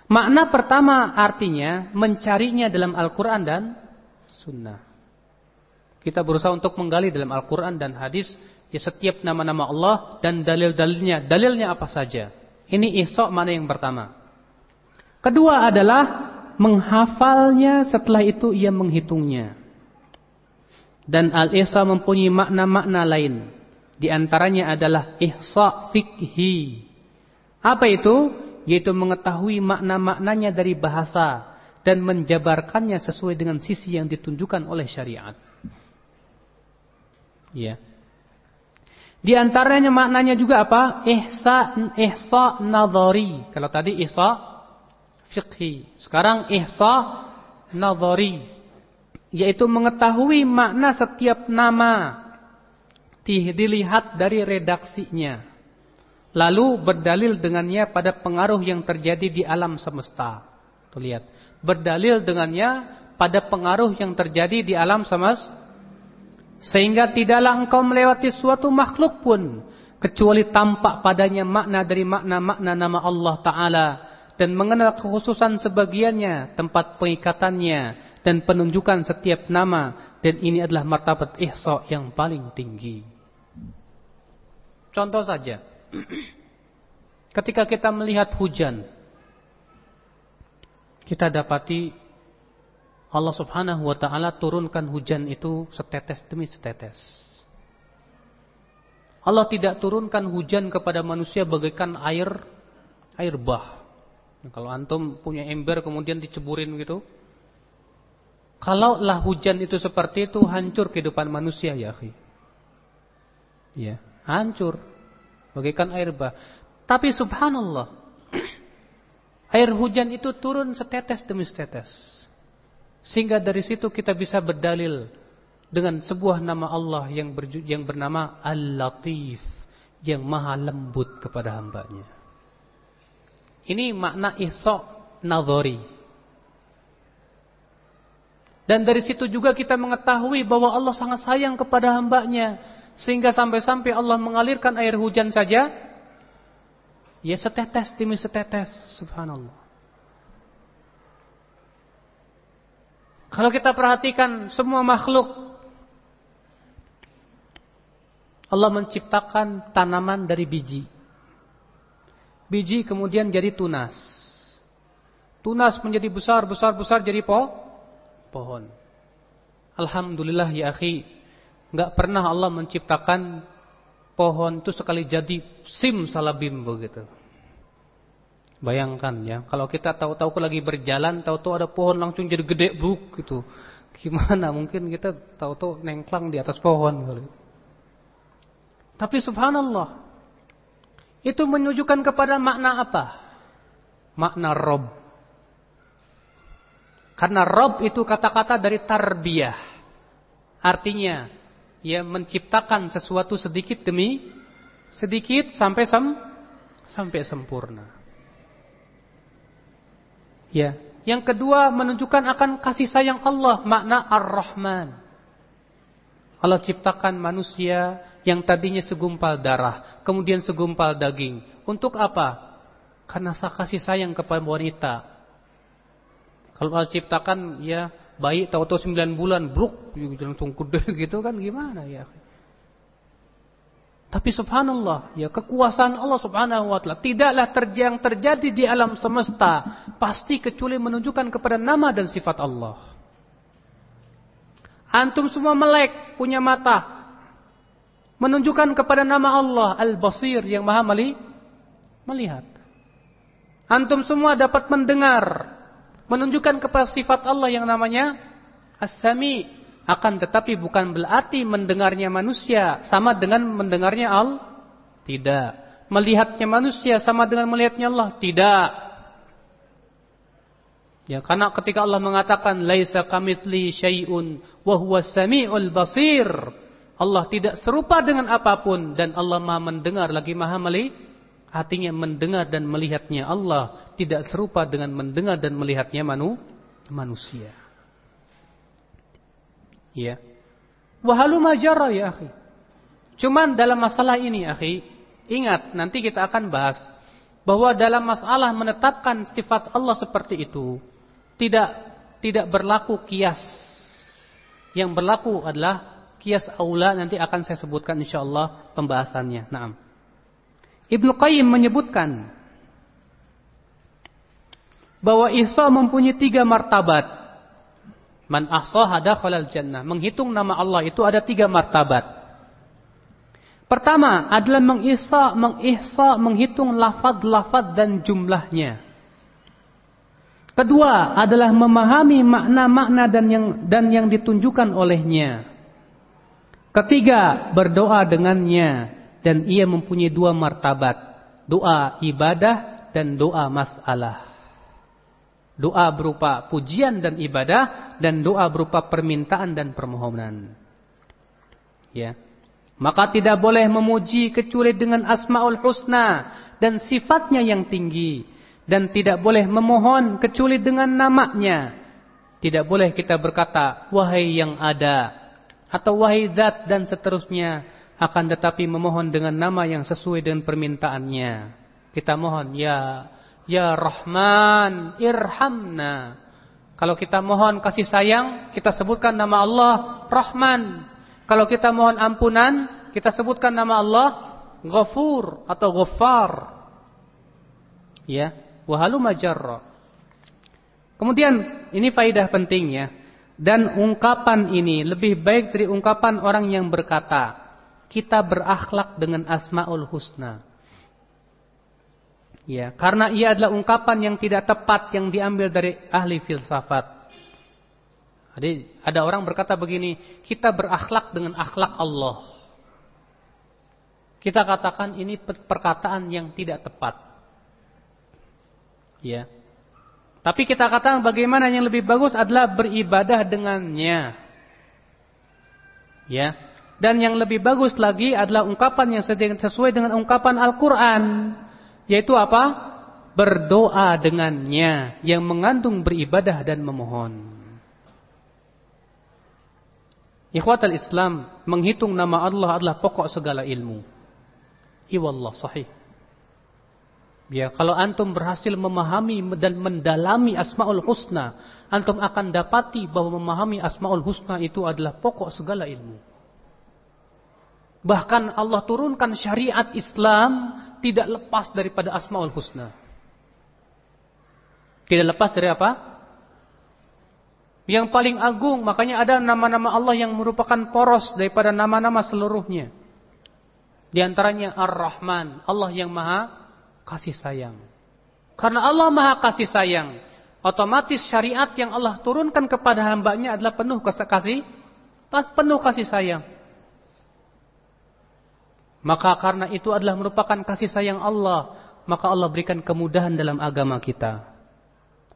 Makna pertama artinya mencarinya dalam Al-Quran dan Sunnah. Kita berusaha untuk menggali dalam Al-Quran dan hadis ya setiap nama-nama Allah dan dalil-dalilnya. Dalilnya apa saja. Ini istok mana yang pertama. Kedua adalah menghafalnya setelah itu ia menghitungnya. Dan al-ihsa mempunyai makna-makna lain. Di antaranya adalah ihsa fikhi. Apa itu? Yaitu mengetahui makna-maknanya dari bahasa dan menjabarkannya sesuai dengan sisi yang ditunjukkan oleh syariat. Ya. Di antaranya maknanya juga apa? Ihsa ihsa nadhari. Kalau tadi ihsa fiqhi. Sekarang ihsa nadhari. yaitu mengetahui makna setiap nama dilihat dari redaksinya lalu berdalil dengannya pada pengaruh yang terjadi di alam semesta tuh lihat berdalil dengannya pada pengaruh yang terjadi di alam semesta sehingga tidaklah engkau melewati suatu makhluk pun kecuali tampak padanya makna dari makna-makna nama Allah taala dan mengenal kekhususan sebagiannya, tempat pengikatannya dan penunjukan setiap nama dan ini adalah martabat ihsa yang paling tinggi. Contoh saja. Ketika kita melihat hujan kita dapati Allah Subhanahu wa taala turunkan hujan itu setetes demi setetes. Allah tidak turunkan hujan kepada manusia bagaikan air air bah. Nah, kalau antum punya ember kemudian diceburin gitu. Kalaulah hujan itu seperti itu hancur kehidupan manusia ya akhi. Ya, hancur. Bagaikan air bah. Tapi subhanallah. Air hujan itu turun setetes demi setetes. Sehingga dari situ kita bisa berdalil dengan sebuah nama Allah yang, yang bernama Al-Latif. Yang maha lembut kepada hambanya. Ini makna isok nadhari. Dan dari situ juga kita mengetahui bahwa Allah sangat sayang kepada hambanya. Sehingga sampai-sampai Allah mengalirkan air hujan saja. Ya setetes demi setetes. Subhanallah. Kalau kita perhatikan semua makhluk. Allah menciptakan tanaman dari biji. Biji kemudian jadi tunas. Tunas menjadi besar, besar, besar jadi po pohon. Alhamdulillah ya akhi, nggak pernah Allah menciptakan pohon itu sekali jadi sim salabim begitu. Bayangkan ya, kalau kita tahu-tahu lagi berjalan, tahu-tahu ada pohon langsung jadi gede buk gitu. Gimana mungkin kita tahu-tahu nengklang di atas pohon kali. Tapi subhanallah, itu menunjukkan kepada makna apa? Makna Rob. Karena Rob itu kata-kata dari tarbiyah. Artinya, ia menciptakan sesuatu sedikit demi sedikit sampai sem sampai sempurna. Ya, yang kedua menunjukkan akan kasih sayang Allah, makna Ar-Rahman. Allah ciptakan manusia yang tadinya segumpal darah, kemudian segumpal daging. Untuk apa? Karena kasih sayang kepada wanita. Kalau Allah ciptakan ya bayi tahu-tahu 9 bulan bruk langsung gede gitu kan gimana ya? Tapi subhanallah, ya kekuasaan Allah subhanahu wa ta'ala tidaklah yang terjadi di alam semesta pasti kecuali menunjukkan kepada nama dan sifat Allah. Antum semua melek, punya mata, menunjukkan kepada nama Allah Al-Basir yang Maha melihat. Antum semua dapat mendengar menunjukkan kepada sifat Allah yang namanya As-Sami akan tetapi bukan berarti mendengarnya manusia sama dengan mendengarnya Allah. Tidak. Melihatnya manusia sama dengan melihatnya Allah. Tidak. Ya, karena ketika Allah mengatakan laisa kamitsli syai'un wa huwas samiul basir. Allah tidak serupa dengan apa pun dan Allah Maha mendengar lagi Maha melihat. Artinya mendengar dan melihatnya Allah tidak serupa dengan mendengar dan melihatnya manu, manusia. Ya. Wahalu majara ya akhi. Cuman dalam masalah ini akhi, ingat nanti kita akan bahas bahwa dalam masalah menetapkan sifat Allah seperti itu tidak tidak berlaku kias. Yang berlaku adalah kias aula nanti akan saya sebutkan insyaallah pembahasannya. Naam. Ibnu Qayyim menyebutkan bahwa Isa mempunyai tiga martabat. Man ahsaha dakhalal jannah. Menghitung nama Allah itu ada tiga martabat. Pertama adalah mengihsa, mengihsa, menghitung lafaz-lafaz dan jumlahnya. Kedua adalah memahami makna-makna dan yang dan yang ditunjukkan olehnya. Ketiga, berdoa dengannya dan ia mempunyai dua martabat, doa ibadah dan doa masalah. Doa berupa pujian dan ibadah dan doa berupa permintaan dan permohonan. Ya. Maka tidak boleh memuji kecuali dengan asmaul husna dan sifatnya yang tinggi dan tidak boleh memohon kecuali dengan namanya. Tidak boleh kita berkata wahai yang ada atau wahai zat dan seterusnya akan tetapi memohon dengan nama yang sesuai dengan permintaannya. Kita mohon ya Ya Rahman, irhamna. Kalau kita mohon kasih sayang, kita sebutkan nama Allah Rahman. Kalau kita mohon ampunan, kita sebutkan nama Allah Ghafur atau Ghaffar. Ya, wahalu majarra. Kemudian ini faidah pentingnya dan ungkapan ini lebih baik dari ungkapan orang yang berkata kita berakhlak dengan asmaul husna. Ya, karena ia adalah ungkapan yang tidak tepat yang diambil dari ahli filsafat. Jadi ada orang berkata begini, kita berakhlak dengan akhlak Allah. Kita katakan ini perkataan yang tidak tepat. Ya. Tapi kita katakan bagaimana yang lebih bagus adalah beribadah dengannya. Ya. Dan yang lebih bagus lagi adalah ungkapan yang sesuai dengan ungkapan Al-Qur'an. Yaitu apa? Berdoa dengannya yang mengandung beribadah dan memohon. Ikhwatal Islam menghitung nama Allah adalah pokok segala ilmu. Iwallah sahih. Ya, kalau antum berhasil memahami dan mendalami Asmaul Husna, antum akan dapati bahwa memahami Asmaul Husna itu adalah pokok segala ilmu. Bahkan Allah turunkan syariat Islam tidak lepas daripada Asmaul Husna. Tidak lepas dari apa? Yang paling agung, makanya ada nama-nama Allah yang merupakan poros daripada nama-nama seluruhnya. Di antaranya Ar-Rahman, Allah yang maha kasih sayang. Karena Allah maha kasih sayang, otomatis syariat yang Allah turunkan kepada hambanya adalah penuh kasih, penuh kasih sayang. Maka karena itu adalah merupakan kasih sayang Allah, maka Allah berikan kemudahan dalam agama kita.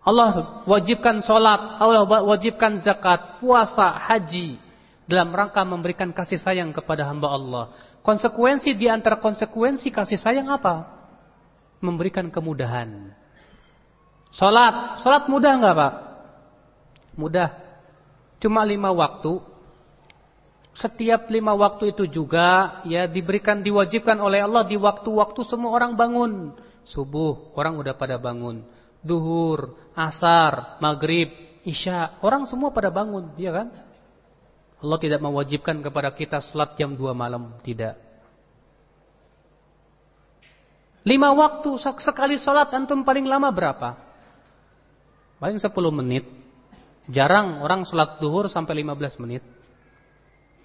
Allah wajibkan sholat, Allah wajibkan zakat, puasa, haji dalam rangka memberikan kasih sayang kepada hamba Allah. Konsekuensi di antara konsekuensi kasih sayang apa? Memberikan kemudahan. Sholat, sholat mudah nggak pak? Mudah. Cuma lima waktu, setiap lima waktu itu juga ya diberikan diwajibkan oleh Allah di waktu-waktu semua orang bangun. Subuh orang udah pada bangun. Duhur, asar, maghrib, isya, orang semua pada bangun, ya kan? Allah tidak mewajibkan kepada kita salat jam 2 malam, tidak. Lima waktu sekali salat antum paling lama berapa? Paling 10 menit. Jarang orang salat duhur sampai 15 menit.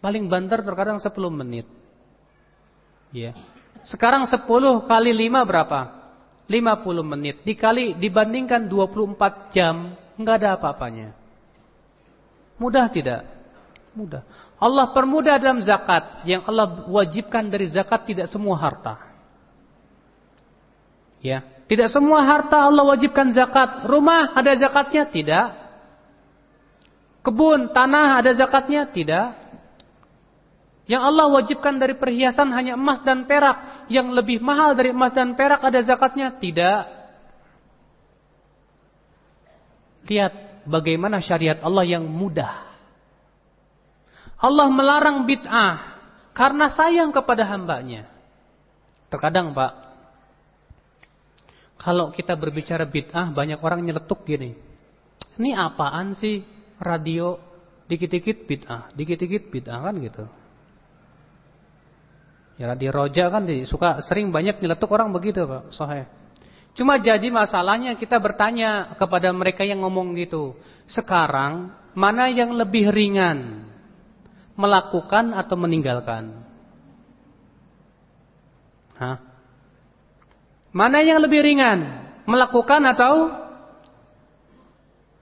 Paling banter terkadang 10 menit. Ya. Sekarang 10 kali 5 berapa? 50 menit. Dikali dibandingkan 24 jam, enggak ada apa-apanya. Mudah tidak? Mudah. Allah permudah dalam zakat. Yang Allah wajibkan dari zakat tidak semua harta. Ya, tidak semua harta Allah wajibkan zakat. Rumah ada zakatnya? Tidak. Kebun, tanah ada zakatnya? Tidak. Yang Allah wajibkan dari perhiasan hanya emas dan perak. Yang lebih mahal dari emas dan perak ada zakatnya? Tidak. Lihat bagaimana syariat Allah yang mudah. Allah melarang bid'ah karena sayang kepada hambanya. Terkadang Pak, kalau kita berbicara bid'ah banyak orang nyeletuk gini. Ini apaan sih radio dikit-dikit bid'ah, dikit-dikit bid'ah kan gitu. Ya di roja kan suka sering banyak nyeletuk orang begitu Pak Sohe. Cuma jadi masalahnya kita bertanya kepada mereka yang ngomong gitu. Sekarang mana yang lebih ringan? Melakukan atau meninggalkan? Hah? Mana yang lebih ringan? Melakukan atau?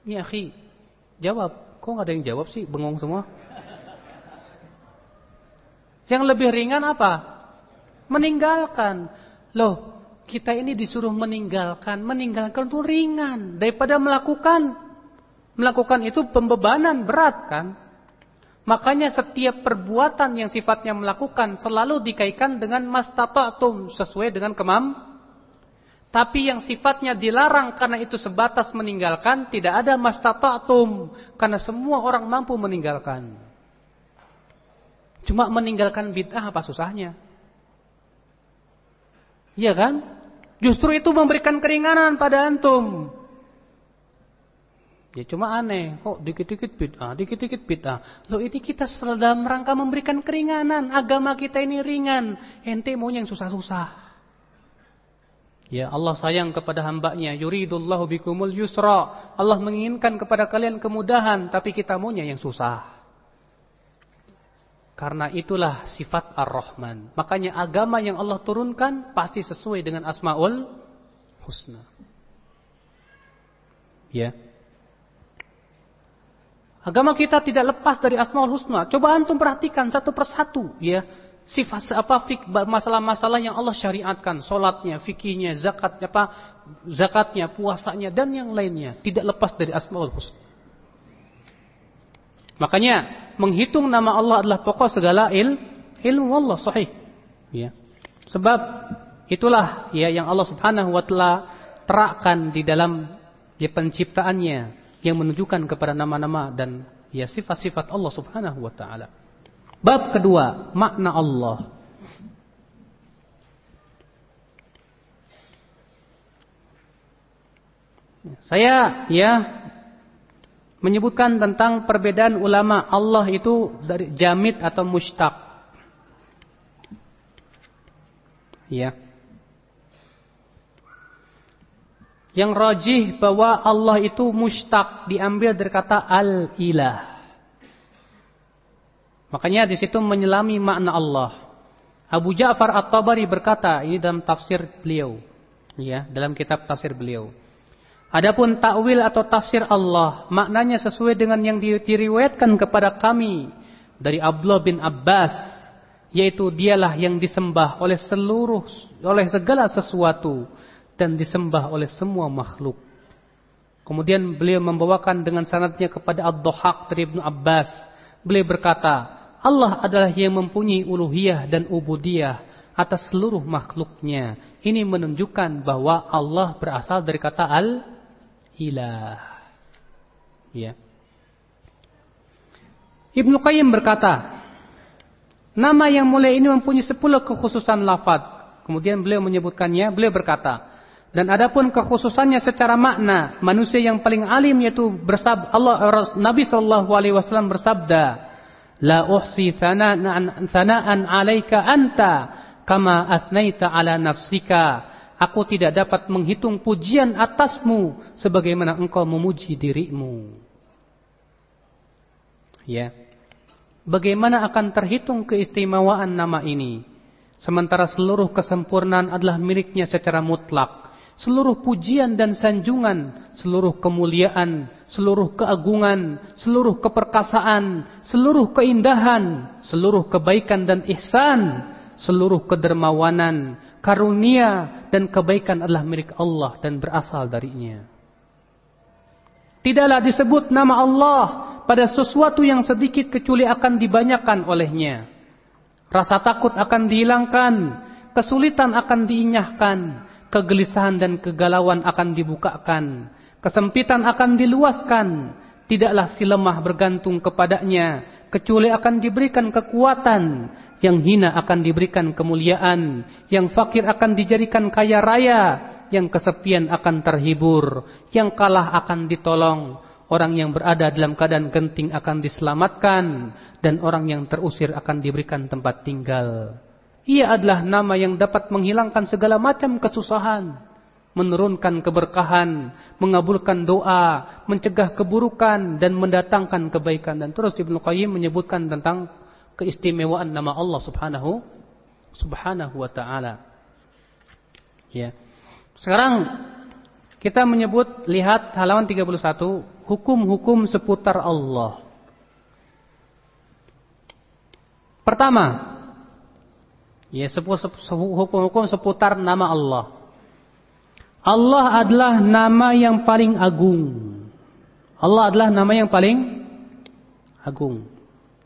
Ya akhi, jawab. Kok gak ada yang jawab sih? Bengong semua. Yang lebih ringan apa? Meninggalkan. Loh, Kita ini disuruh meninggalkan. Meninggalkan itu ringan. Daripada melakukan. Melakukan itu pembebanan berat kan. Makanya setiap perbuatan yang sifatnya melakukan selalu dikaitkan dengan mastata'tum sesuai dengan kemam. Tapi yang sifatnya dilarang karena itu sebatas meninggalkan tidak ada mastata'tum karena semua orang mampu meninggalkan. Cuma meninggalkan bid'ah apa susahnya? Iya kan? Justru itu memberikan keringanan pada antum. Ya cuma aneh, kok dikit-dikit bid'ah, dikit-dikit bid'ah. Loh ini kita dalam rangka memberikan keringanan. Agama kita ini ringan. Ente maunya yang susah-susah. Ya Allah sayang kepada hambanya. Yuridullahu bikumul yusra. Allah menginginkan kepada kalian kemudahan. Tapi kita maunya yang susah. Karena itulah sifat Ar-Rahman. Makanya agama yang Allah turunkan pasti sesuai dengan Asmaul Husna. Ya. Agama kita tidak lepas dari Asmaul Husna. Coba antum perhatikan satu persatu, ya. Sifat apa masalah-masalah yang Allah syariatkan, solatnya, fikihnya, zakatnya, apa, zakatnya, puasanya dan yang lainnya tidak lepas dari Asmaul Husna. Makanya menghitung nama Allah adalah pokok segala il, ilmu Allah sahih. Ya. Sebab itulah ya yang Allah Subhanahu wa taala terapkan di dalam ya, penciptaannya yang menunjukkan kepada nama-nama dan ya sifat-sifat Allah Subhanahu wa taala. Bab kedua, makna Allah. Saya ya menyebutkan tentang perbedaan ulama Allah itu dari jamid atau mustaq. Ya. Yang rajih bahwa Allah itu mustaq diambil dari kata al-ilah. Makanya di situ menyelami makna Allah. Abu Ja'far At-Tabari berkata, ini dalam tafsir beliau, ya, dalam kitab tafsir beliau. Adapun takwil atau tafsir Allah, maknanya sesuai dengan yang diriwayatkan kepada kami dari Abdullah bin Abbas, yaitu dialah yang disembah oleh seluruh oleh segala sesuatu dan disembah oleh semua makhluk. Kemudian beliau membawakan dengan sanadnya kepada Ad-Dhahak dari Ibnu Abbas. Beliau berkata, Allah adalah yang mempunyai uluhiyah dan ubudiyah atas seluruh makhluknya. Ini menunjukkan bahwa Allah berasal dari kata al-ilah. Ya. Ibnu Qayyim berkata, nama yang mulai ini mempunyai sepuluh kekhususan lafad. Kemudian beliau menyebutkannya, beliau berkata, dan adapun kekhususannya secara makna, manusia yang paling alim yaitu bersab Allah Nabi sallallahu alaihi wasallam bersabda, "La uhsi thana'an thana'an 'alaika anta kama asnaita 'ala nafsika." Aku tidak dapat menghitung pujian atasmu sebagaimana engkau memuji dirimu. Ya. Bagaimana akan terhitung keistimewaan nama ini? Sementara seluruh kesempurnaan adalah miliknya secara mutlak seluruh pujian dan sanjungan, seluruh kemuliaan, seluruh keagungan, seluruh keperkasaan, seluruh keindahan, seluruh kebaikan dan ihsan, seluruh kedermawanan, karunia dan kebaikan adalah milik Allah dan berasal darinya. Tidaklah disebut nama Allah pada sesuatu yang sedikit kecuali akan dibanyakan olehnya. Rasa takut akan dihilangkan, kesulitan akan diinyahkan, kegelisahan dan kegalauan akan dibukakan, kesempitan akan diluaskan, tidaklah si lemah bergantung kepadanya, kecuali akan diberikan kekuatan, yang hina akan diberikan kemuliaan, yang fakir akan dijadikan kaya raya, yang kesepian akan terhibur, yang kalah akan ditolong, orang yang berada dalam keadaan genting akan diselamatkan, dan orang yang terusir akan diberikan tempat tinggal. Ia adalah nama yang dapat menghilangkan segala macam kesusahan, menurunkan keberkahan, mengabulkan doa, mencegah keburukan dan mendatangkan kebaikan. Dan terus Ibnu Qayyim menyebutkan tentang keistimewaan nama Allah Subhanahu Subhanahu wa taala. Ya. Sekarang kita menyebut lihat halaman 31 hukum-hukum seputar Allah. Pertama, Ya, hukum-hukum seputar nama Allah. Allah adalah nama yang paling agung. Allah adalah nama yang paling agung.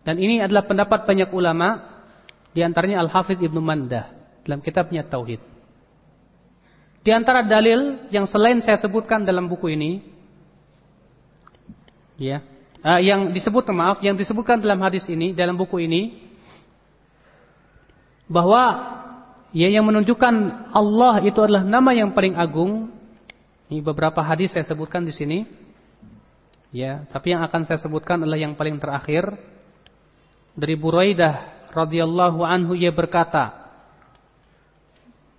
Dan ini adalah pendapat banyak ulama di antaranya Al-Hafidh Ibnu Mandah dalam kitabnya Tauhid. Di antara dalil yang selain saya sebutkan dalam buku ini ya, uh, yang disebut maaf, yang disebutkan dalam hadis ini, dalam buku ini bahwa ya yang menunjukkan Allah itu adalah nama yang paling agung. Ini beberapa hadis saya sebutkan di sini. Ya, tapi yang akan saya sebutkan adalah yang paling terakhir dari Buraidah radhiyallahu anhu ia berkata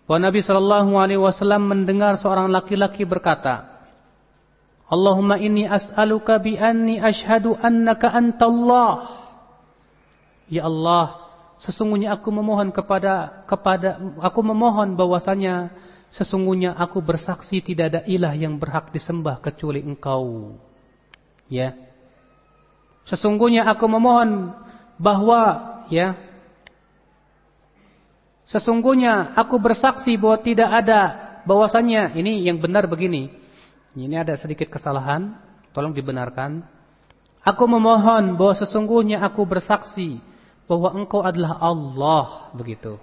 bahwa Nabi sallallahu alaihi wasallam mendengar seorang laki-laki berkata Allahumma inni as'aluka bi anni ashhadu annaka antallah Ya Allah Sesungguhnya aku memohon kepada kepada aku memohon bahwasanya sesungguhnya aku bersaksi tidak ada ilah yang berhak disembah kecuali Engkau. Ya. Sesungguhnya aku memohon bahwa ya Sesungguhnya aku bersaksi bahwa tidak ada bahwasanya ini yang benar begini. Ini ada sedikit kesalahan, tolong dibenarkan. Aku memohon bahwa sesungguhnya aku bersaksi bahwa engkau adalah Allah begitu.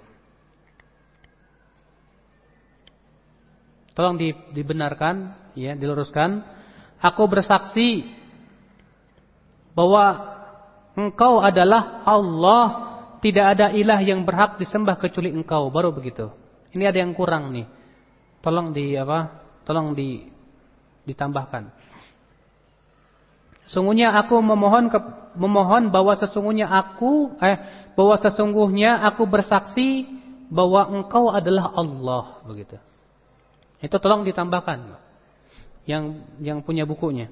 Tolong di, dibenarkan, ya, diluruskan. Aku bersaksi bahwa engkau adalah Allah, tidak ada ilah yang berhak disembah kecuali engkau, baru begitu. Ini ada yang kurang nih. Tolong di apa? Tolong di ditambahkan. Sungguhnya aku memohon ke, memohon bahwa sesungguhnya aku eh bahwa sesungguhnya aku bersaksi bahwa engkau adalah Allah begitu. Itu tolong ditambahkan yang yang punya bukunya.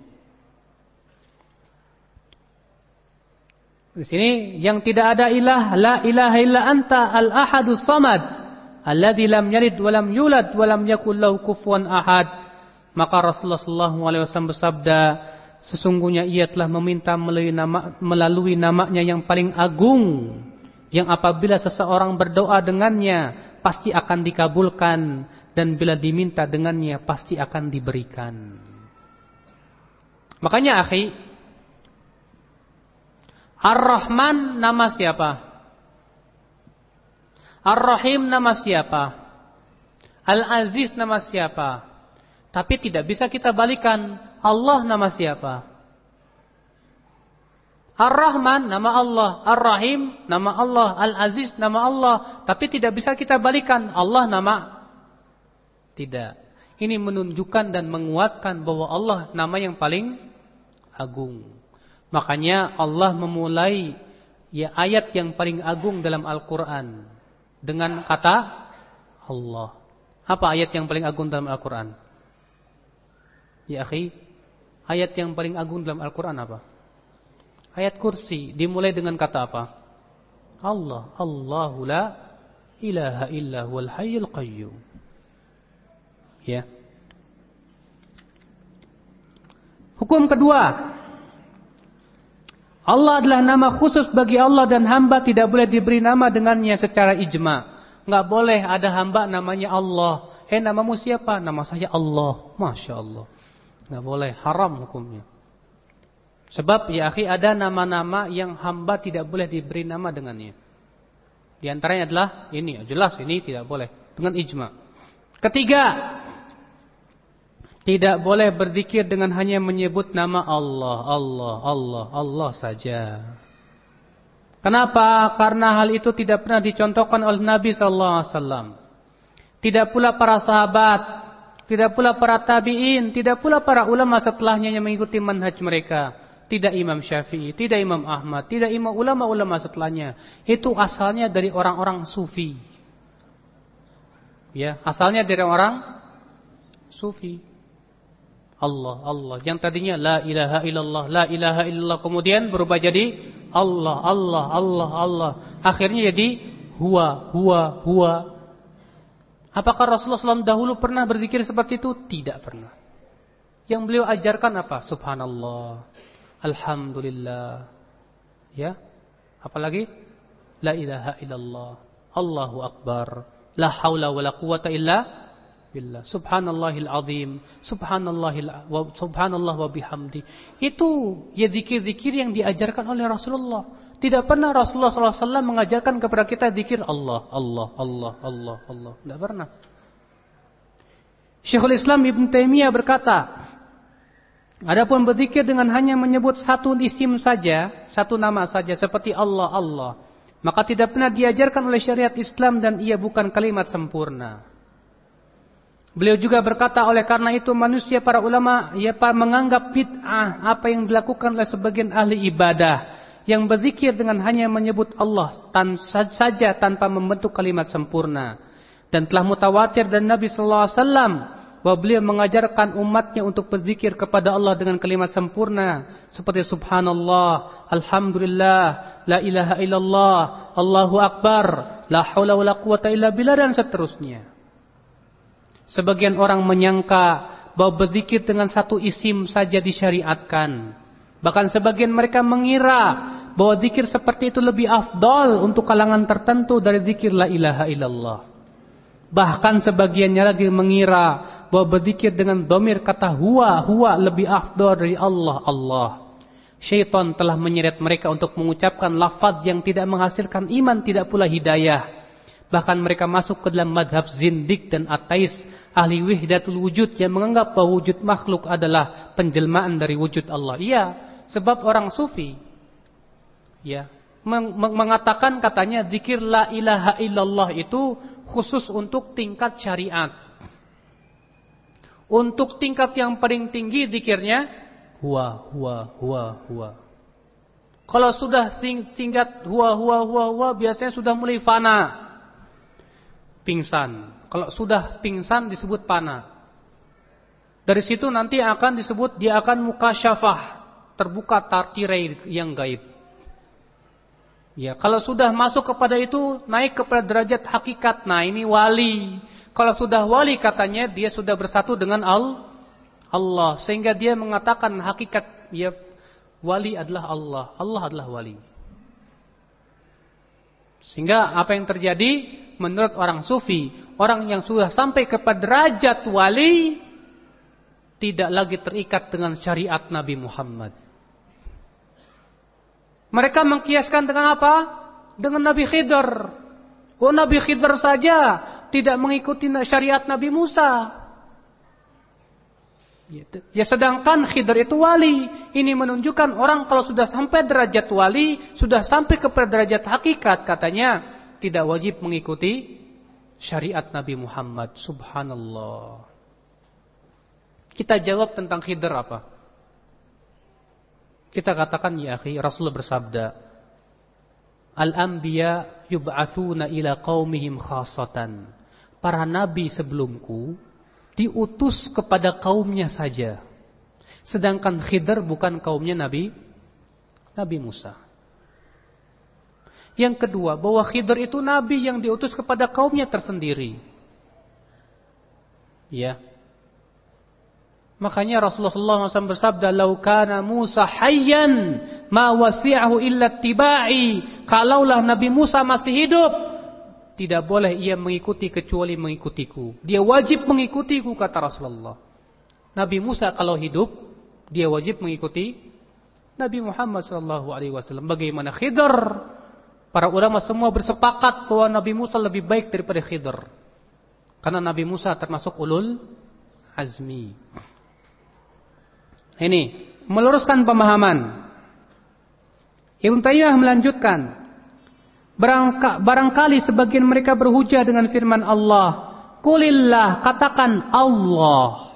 Di sini yang tidak ada ilah la ilaha illa anta al ahadus samad alladzi lam yalid wa lam yulad wa lam yakul lahu kufuwan ahad. Maka Rasulullah sallallahu alaihi wasallam bersabda Sesungguhnya ia telah meminta melalui, nama, melalui namanya yang paling agung. Yang apabila seseorang berdoa dengannya, pasti akan dikabulkan. Dan bila diminta dengannya, pasti akan diberikan. Makanya akhi, Ar-Rahman nama siapa? Ar-Rahim nama siapa? Al-Aziz nama siapa? Tapi tidak bisa kita balikan Allah nama siapa? Ar-Rahman nama Allah, Ar-Rahim nama Allah, Al-Aziz nama Allah, tapi tidak bisa kita balikan Allah nama tidak. Ini menunjukkan dan menguatkan bahwa Allah nama yang paling agung. Makanya Allah memulai ya ayat yang paling agung dalam Al-Qur'an dengan kata Allah. Apa ayat yang paling agung dalam Al-Qur'an? Ya akhi, Ayat yang paling agung dalam Al-Quran apa? Ayat kursi dimulai dengan kata apa? Allah, Allahu la ilaha illa huwal hayyul qayyum. Ya. Hukum kedua. Allah adalah nama khusus bagi Allah dan hamba tidak boleh diberi nama dengannya secara ijma. Enggak boleh ada hamba namanya Allah. Eh namamu siapa? Nama saya Allah. Masya Allah. Nggak boleh, haram hukumnya. Sebab ya akhi ada nama-nama yang hamba tidak boleh diberi nama dengannya. Di antaranya adalah ini, jelas ini tidak boleh dengan ijma. Ketiga, tidak boleh berzikir dengan hanya menyebut nama Allah, Allah, Allah, Allah saja. Kenapa? Karena hal itu tidak pernah dicontohkan oleh Nabi sallallahu alaihi wasallam. Tidak pula para sahabat tidak pula para tabi'in, tidak pula para ulama setelahnya yang mengikuti manhaj mereka. Tidak Imam Syafi'i, tidak Imam Ahmad, tidak imam ulama-ulama setelahnya. Itu asalnya dari orang-orang sufi. Ya, asalnya dari orang sufi. Allah, Allah. Yang tadinya la ilaha illallah, la ilaha illallah kemudian berubah jadi Allah, Allah, Allah, Allah. Akhirnya jadi huwa, huwa, huwa, Apakah Rasulullah SAW dahulu pernah berzikir seperti itu? Tidak pernah. Yang beliau ajarkan apa? Subhanallah. Alhamdulillah. Ya. Apalagi? La ilaha illallah. Allahu Akbar. La haula wa la quwata illa billah, subhanallahil azim, subhanallahil wa, subhanallah wa bihamdi. Itu ya zikir-zikir yang diajarkan oleh Rasulullah. Tidak pernah Rasulullah SAW mengajarkan kepada kita zikir Allah, Allah, Allah, Allah, Allah. Tidak pernah. Syekhul Islam Ibn Taimiyah berkata, Adapun berzikir dengan hanya menyebut satu isim saja, satu nama saja seperti Allah, Allah, maka tidak pernah diajarkan oleh syariat Islam dan ia bukan kalimat sempurna. Beliau juga berkata oleh karena itu manusia para ulama ia menganggap bid'ah apa yang dilakukan oleh sebagian ahli ibadah yang berzikir dengan hanya menyebut Allah tan saja tanpa membentuk kalimat sempurna. Dan telah mutawatir dan Nabi sallallahu alaihi wasallam bahwa beliau mengajarkan umatnya untuk berzikir kepada Allah dengan kalimat sempurna seperti subhanallah alhamdulillah la ilaha illallah Allahu akbar la haula wala quwata illa billah dan seterusnya Sebagian orang menyangka bahwa berzikir dengan satu isim saja disyariatkan. Bahkan sebagian mereka mengira bahwa zikir seperti itu lebih afdol untuk kalangan tertentu dari zikir la ilaha illallah. Bahkan sebagiannya lagi mengira bahwa berzikir dengan domir kata huwa, huwa lebih afdol dari Allah, Allah. Syaitan telah menyeret mereka untuk mengucapkan lafaz yang tidak menghasilkan iman, tidak pula hidayah. Bahkan mereka masuk ke dalam madhab zindik dan ateis ahli wihdatul wujud yang menganggap bahwa wujud makhluk adalah penjelmaan dari wujud Allah. Iya, sebab orang sufi ya meng mengatakan katanya zikir la ilaha illallah itu khusus untuk tingkat syariat. Untuk tingkat yang paling tinggi zikirnya huwa huwa huwa huwa. Kalau sudah tingkat huwa huwa huwa huwa biasanya sudah mulai fana pingsan. Kalau sudah pingsan disebut panah. Dari situ nanti akan disebut dia akan muka syafah, terbuka tartirai yang gaib. Ya, kalau sudah masuk kepada itu naik kepada derajat hakikat. Nah, ini wali. Kalau sudah wali katanya dia sudah bersatu dengan Allah sehingga dia mengatakan hakikat ya wali adalah Allah. Allah adalah wali. Sehingga apa yang terjadi menurut orang sufi, orang yang sudah sampai kepada derajat wali tidak lagi terikat dengan syariat Nabi Muhammad. Mereka mengkiaskan dengan apa? Dengan Nabi Khidr. Oh Nabi Khidr saja tidak mengikuti syariat Nabi Musa. Ya sedangkan Khidr itu wali. Ini menunjukkan orang kalau sudah sampai derajat wali, sudah sampai kepada derajat hakikat katanya tidak wajib mengikuti syariat Nabi Muhammad. Subhanallah. Kita jawab tentang Khidr apa? Kita katakan ya akhi, Rasulullah bersabda, Al-anbiya yub'atsuna ila qaumihim khasatan. Para nabi sebelumku diutus kepada kaumnya saja. Sedangkan Khidr bukan kaumnya Nabi Nabi Musa. Yang kedua, bahwa Khidr itu nabi yang diutus kepada kaumnya tersendiri. Ya. Makanya Rasulullah SAW bersabda, "Lau kana Musa hayyan ma wasi'ahu illa tibai." Kalaulah Nabi Musa masih hidup, tidak boleh ia mengikuti kecuali mengikutiku. Dia wajib mengikutiku kata Rasulullah. Nabi Musa kalau hidup dia wajib mengikuti Nabi Muhammad wasallam. Bagaimana Khidr? Para ulama semua bersepakat bahwa Nabi Musa lebih baik daripada Khidr. Karena Nabi Musa termasuk ulul azmi. Ini meluruskan pemahaman. Ibn Tayyah melanjutkan Barangka, barangkali sebagian mereka berhujah dengan firman Allah. Kulillah, katakan Allah.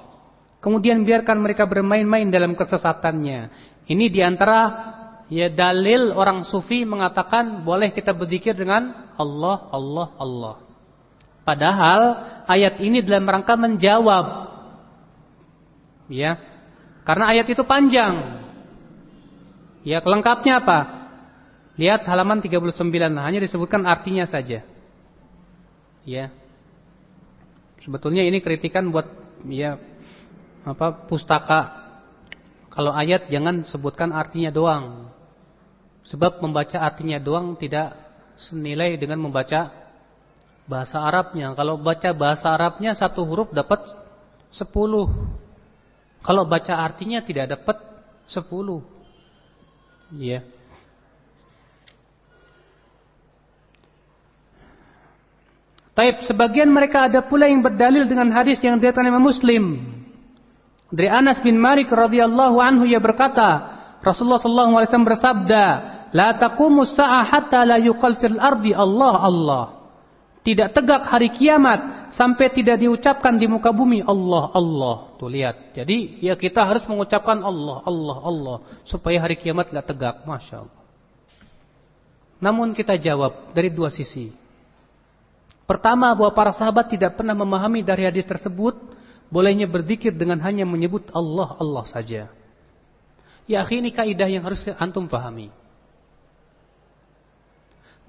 Kemudian biarkan mereka bermain-main dalam kesesatannya. Ini di antara ya dalil orang sufi mengatakan boleh kita berzikir dengan Allah, Allah, Allah. Padahal ayat ini dalam rangka menjawab. Ya. Karena ayat itu panjang. Ya, kelengkapnya apa? Lihat halaman 39, hanya disebutkan artinya saja. Ya. Sebetulnya ini kritikan buat ya apa pustaka. Kalau ayat jangan sebutkan artinya doang. Sebab membaca artinya doang tidak senilai dengan membaca Bahasa Arabnya, kalau baca bahasa Arabnya satu huruf dapat sepuluh. Kalau baca artinya tidak dapat sepuluh. Iya. Taib sebagian mereka ada pula yang berdalil dengan hadis yang diriwayatkan Imam Muslim. Dari Anas bin Malik radhiyallahu anhu ia berkata, Rasulullah sallallahu alaihi wasallam bersabda, "La taqumu as-sa'ah hatta la yuqal fil ardi Allah Allah." Tidak tegak hari kiamat sampai tidak diucapkan di muka bumi Allah Allah. Tuh lihat. Jadi ya kita harus mengucapkan Allah Allah Allah supaya hari kiamat enggak tegak. Masya Allah. Namun kita jawab dari dua sisi. Pertama bahwa para sahabat tidak pernah memahami dari hadis tersebut bolehnya berzikir dengan hanya menyebut Allah Allah saja. Ya akhi ini kaidah yang harus antum pahami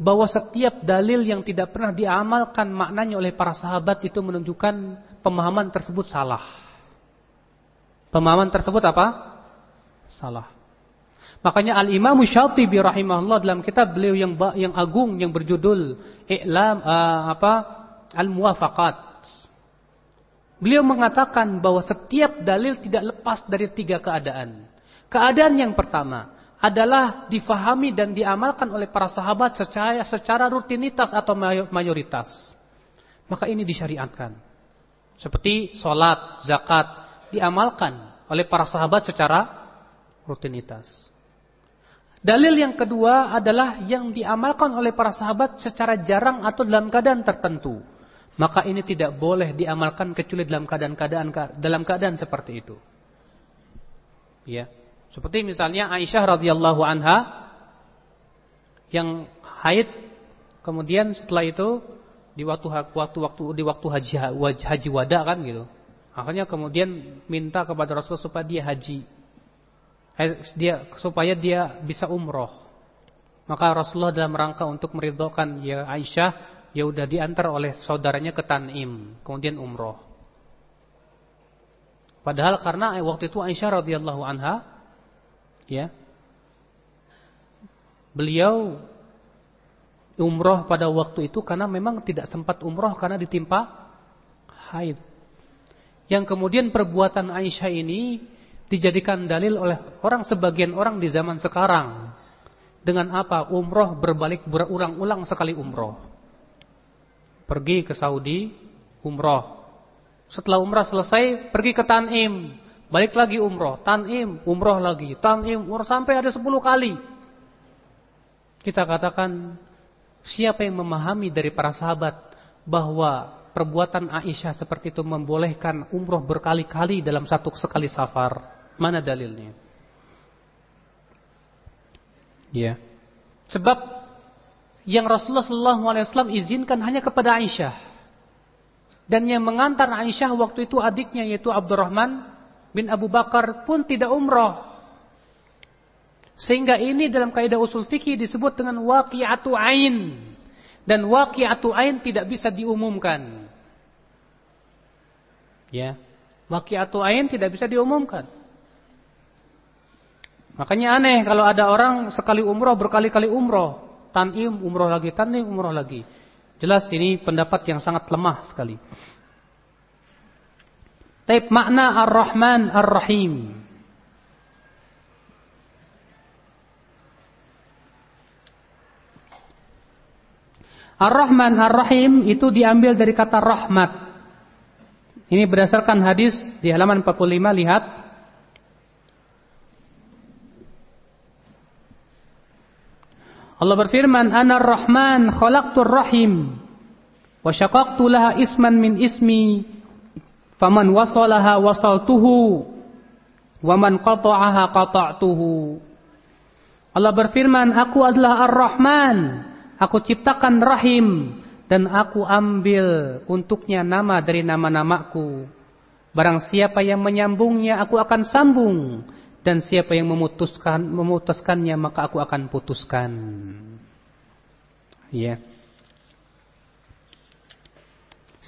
bahwa setiap dalil yang tidak pernah diamalkan maknanya oleh para sahabat itu menunjukkan pemahaman tersebut salah. Pemahaman tersebut apa? Salah. Makanya Al-Imam Syatibi rahimahullah dalam kitab beliau yang yang agung yang berjudul I'lam uh, apa? Al-Muwafaqat. Beliau mengatakan bahwa setiap dalil tidak lepas dari tiga keadaan. Keadaan yang pertama, adalah difahami dan diamalkan oleh para sahabat secara, secara rutinitas atau mayoritas. Maka ini disyariatkan. Seperti sholat, zakat, diamalkan oleh para sahabat secara rutinitas. Dalil yang kedua adalah yang diamalkan oleh para sahabat secara jarang atau dalam keadaan tertentu. Maka ini tidak boleh diamalkan kecuali dalam keadaan-keadaan dalam keadaan seperti itu. Ya. Seperti misalnya Aisyah radhiyallahu anha yang haid kemudian setelah itu di waktu waktu waktu di waktu haji haji wada kan gitu. Akhirnya kemudian minta kepada Rasul supaya dia haji. Dia supaya dia bisa umroh. Maka Rasulullah dalam rangka untuk meridhokan ya Aisyah, ya udah diantar oleh saudaranya ke Tanim, kemudian umroh. Padahal karena waktu itu Aisyah radhiyallahu anha ya beliau umroh pada waktu itu karena memang tidak sempat umroh karena ditimpa haid. Yang kemudian perbuatan Aisyah ini dijadikan dalil oleh orang sebagian orang di zaman sekarang. Dengan apa? Umroh berbalik berulang-ulang sekali umroh. Pergi ke Saudi, umroh. Setelah umrah selesai, pergi ke Tanim. Balik lagi umroh, tanim, umroh lagi, tanim, umroh sampai ada 10 kali. Kita katakan siapa yang memahami dari para sahabat bahwa perbuatan Aisyah seperti itu membolehkan umroh berkali-kali dalam satu sekali safar. Mana dalilnya? Ya. Sebab yang Rasulullah SAW izinkan hanya kepada Aisyah. Dan yang mengantar Aisyah waktu itu adiknya yaitu Abdurrahman bin Abu Bakar pun tidak umroh. Sehingga ini dalam kaidah usul fikih disebut dengan waqi'atu ain. Dan waqi'atu ain tidak bisa diumumkan. Ya. Waqi'atu ain tidak bisa diumumkan. Makanya aneh kalau ada orang sekali umroh berkali-kali umroh. Tanim umroh lagi, tanim umroh lagi. Jelas ini pendapat yang sangat lemah sekali. Tapi makna Ar-Rahman Ar-Rahim. Ar-Rahman Ar-Rahim itu diambil dari kata rahmat. Ini berdasarkan hadis di halaman 45 lihat. Allah berfirman, "Ana Ar-Rahman khalaqtur rahim wa syaqaqtu laha isman min ismi Faman wasalaha wasaltuhu wa man qata'aha qata'tuhu. Allah berfirman, "Aku adalah Ar-Rahman. Aku ciptakan rahim dan aku ambil untuknya nama dari nama-namaku. Barang siapa yang menyambungnya, aku akan sambung." Dan siapa yang memutuskan memutuskannya maka aku akan putuskan. Ya. Yeah.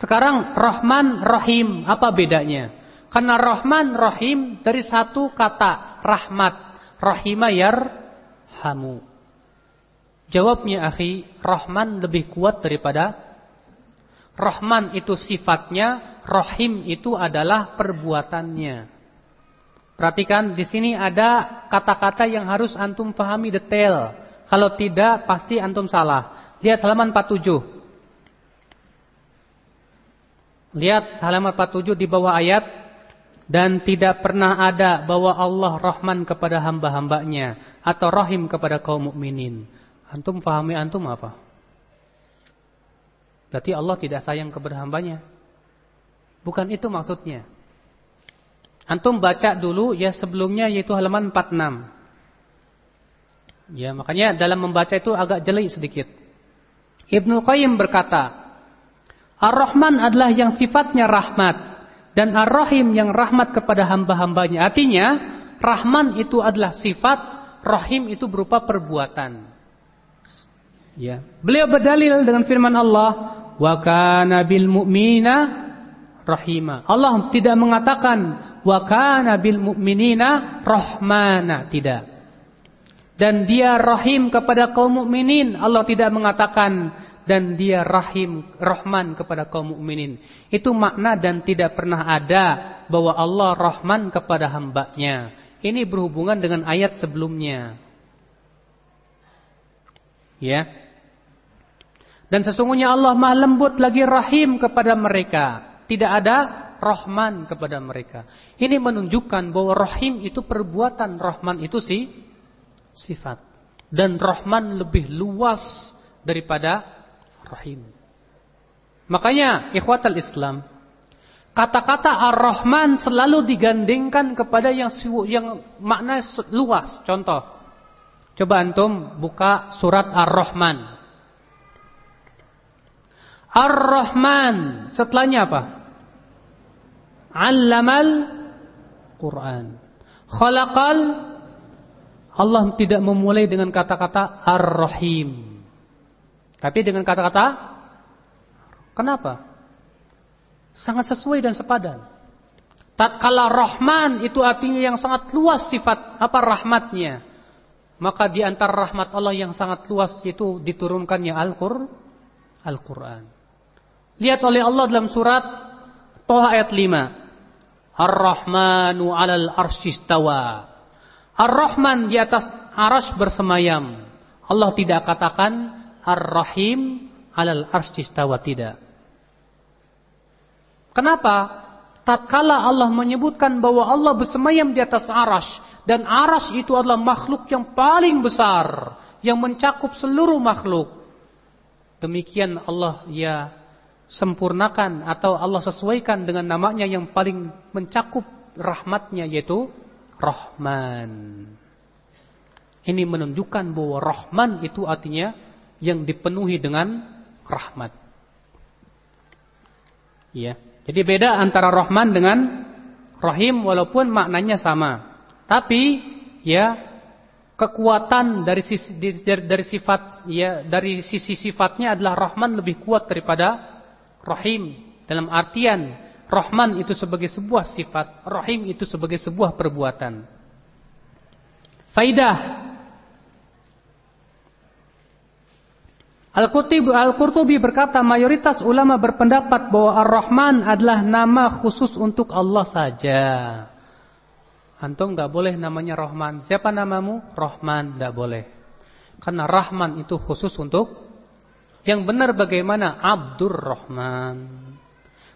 Sekarang Rahman Rahim apa bedanya? Karena Rahman Rahim dari satu kata rahmat, rahimah hamu. Jawabnya akhi, Rahman lebih kuat daripada Rahman itu sifatnya, Rahim itu adalah perbuatannya. Perhatikan di sini ada kata-kata yang harus antum pahami detail. Kalau tidak pasti antum salah. Lihat halaman 47. Lihat halaman 47 di bawah ayat dan tidak pernah ada bahwa Allah Rahman kepada hamba-hambanya atau Rahim kepada kaum mukminin. Antum pahami antum apa? Berarti Allah tidak sayang kepada hambanya. Bukan itu maksudnya. Antum baca dulu ya sebelumnya yaitu halaman 46. Ya, makanya dalam membaca itu agak jeli sedikit. Ibnu Qayyim berkata, Ar-Rahman adalah yang sifatnya rahmat dan Ar-Rahim yang rahmat kepada hamba-hambanya. Artinya, Rahman itu adalah sifat, Rahim itu berupa perbuatan. Ya. Beliau berdalil dengan firman Allah, wa kana bil mu'minina rahima. Allah tidak mengatakan wa kana bil mu'minina rahmana, tidak. Dan dia rahim kepada kaum mukminin. Allah tidak mengatakan dan dia rahim rahman kepada kaum mukminin. Itu makna dan tidak pernah ada bahwa Allah rahman kepada hambanya. Ini berhubungan dengan ayat sebelumnya. Ya. Dan sesungguhnya Allah maha lembut lagi rahim kepada mereka. Tidak ada rahman kepada mereka. Ini menunjukkan bahwa rahim itu perbuatan. Rahman itu si sifat. Dan rahman lebih luas daripada rahim. Makanya ikhwatal Islam. Kata-kata ar-Rahman selalu digandingkan kepada yang yang makna luas. Contoh. Coba antum buka surat Ar-Rahman. Ar-Rahman. Setelahnya apa? Allamal Quran. Khalaqal Allah tidak memulai dengan kata-kata Ar-Rahim. Tapi dengan kata-kata Kenapa? Sangat sesuai dan sepadan. Tatkala Rahman itu artinya yang sangat luas sifat apa rahmatnya. Maka di antara rahmat Allah yang sangat luas itu diturunkannya Al-Qur'an. Al-Qur'an. Lihat oleh Allah dalam surat Toha ayat 5. Ar-Rahmanu 'alal arsyistawa. Ar-Rahman di atas aras bersemayam. Allah tidak katakan Ar-Rahim 'alal arsyistawa tidak. Kenapa? Tatkala Allah menyebutkan bahwa Allah bersemayam di atas aras dan aras itu adalah makhluk yang paling besar yang mencakup seluruh makhluk. Demikian Allah ya sempurnakan atau Allah sesuaikan dengan namanya yang paling mencakup rahmatnya yaitu Rahman. Ini menunjukkan bahwa Rahman itu artinya yang dipenuhi dengan rahmat. Ya. Jadi beda antara Rahman dengan Rahim walaupun maknanya sama. Tapi ya kekuatan dari sisi dari, dari sifat ya dari sisi sifatnya adalah Rahman lebih kuat daripada Rahim dalam artian Rahman itu sebagai sebuah sifat, Rahim itu sebagai sebuah perbuatan. Faidah Al-Qurtubi berkata mayoritas ulama berpendapat bahwa Ar-Rahman adalah nama khusus untuk Allah saja. Antum nggak boleh namanya Rahman. Siapa namamu? Rahman, nggak boleh. Karena Rahman itu khusus untuk yang benar bagaimana? Abdur Rahman.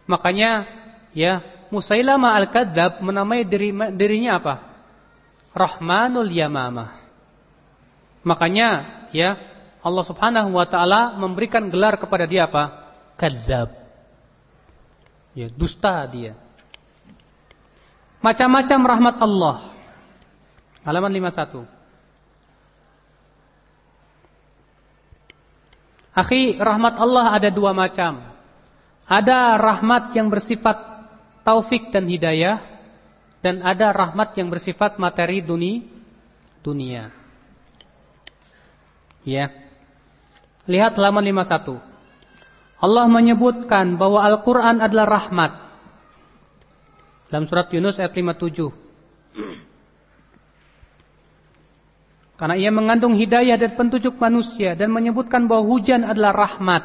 Makanya ya Musailama Al-Kadzab menamai diri, dirinya apa? Rahmanul Yamamah. Makanya ya Allah Subhanahu wa taala memberikan gelar kepada dia apa? Kadzab. Ya, dusta dia. Macam-macam rahmat Allah. Halaman 51. Akhi, rahmat Allah ada dua macam. Ada rahmat yang bersifat taufik dan hidayah dan ada rahmat yang bersifat materi duni, dunia. Ya. Lihat halaman 51. Allah menyebutkan bahwa Al-Qur'an adalah rahmat. Dalam surat Yunus ayat 57. Karena ia mengandung hidayah dan petunjuk manusia dan menyebutkan bahwa hujan adalah rahmat.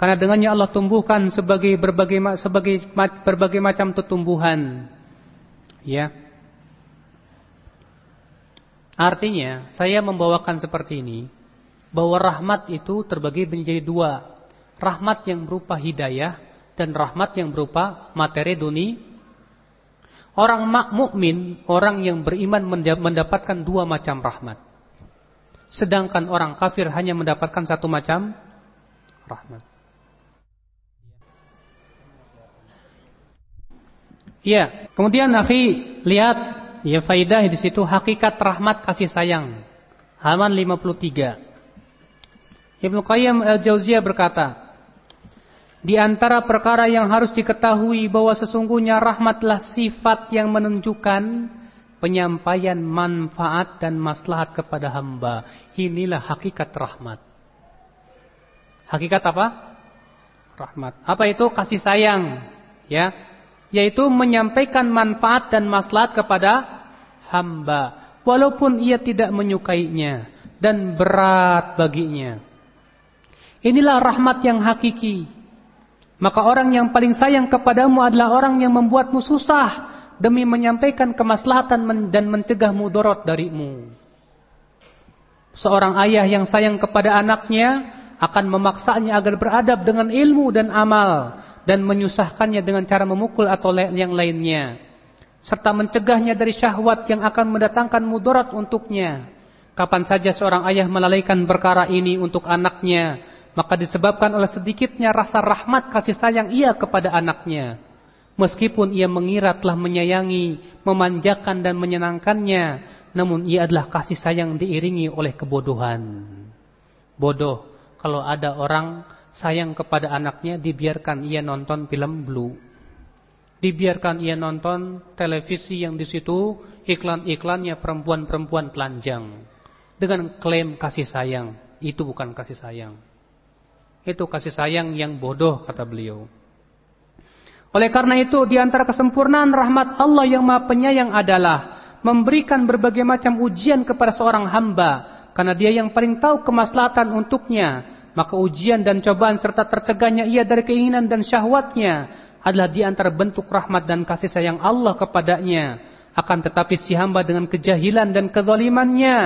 Karena dengannya Allah tumbuhkan sebagai berbagai sebagai berbagai macam tumbuhan. Ya. Artinya, saya membawakan seperti ini bahwa rahmat itu terbagi menjadi dua. Rahmat yang berupa hidayah dan rahmat yang berupa materi dunia. Orang mukmin, orang yang beriman mendapatkan dua macam rahmat. Sedangkan orang kafir hanya mendapatkan satu macam rahmat. Iya, kemudian akhi lihat ya faidah di situ hakikat rahmat kasih sayang. Halaman 53. Ibnu Qayyim Al-Jauziyah berkata, di antara perkara yang harus diketahui bahwa sesungguhnya rahmatlah sifat yang menunjukkan penyampaian manfaat dan maslahat kepada hamba. Inilah hakikat rahmat. Hakikat apa? Rahmat. Apa itu kasih sayang? Ya, yaitu menyampaikan manfaat dan maslahat kepada hamba walaupun ia tidak menyukainya dan berat baginya. Inilah rahmat yang hakiki maka orang yang paling sayang kepadamu adalah orang yang membuatmu susah demi menyampaikan kemaslahatan dan mencegah mudorot darimu. Seorang ayah yang sayang kepada anaknya akan memaksanya agar beradab dengan ilmu dan amal dan menyusahkannya dengan cara memukul atau yang lainnya serta mencegahnya dari syahwat yang akan mendatangkan mudarat untuknya. Kapan saja seorang ayah melalaikan perkara ini untuk anaknya, maka disebabkan oleh sedikitnya rasa rahmat kasih sayang ia kepada anaknya. Meskipun ia mengira telah menyayangi, memanjakan dan menyenangkannya, namun ia adalah kasih sayang diiringi oleh kebodohan. Bodoh kalau ada orang sayang kepada anaknya dibiarkan ia nonton film blue. Dibiarkan ia nonton televisi yang di situ iklan-iklannya perempuan-perempuan telanjang dengan klaim kasih sayang. Itu bukan kasih sayang. Itu kasih sayang yang bodoh kata beliau. Oleh karena itu di antara kesempurnaan rahmat Allah yang Maha Penyayang adalah memberikan berbagai macam ujian kepada seorang hamba karena dia yang paling tahu kemaslahatan untuknya. Maka ujian dan cobaan serta tercegahnya ia dari keinginan dan syahwatnya adalah di antara bentuk rahmat dan kasih sayang Allah kepadanya. Akan tetapi si hamba dengan kejahilan dan kezalimannya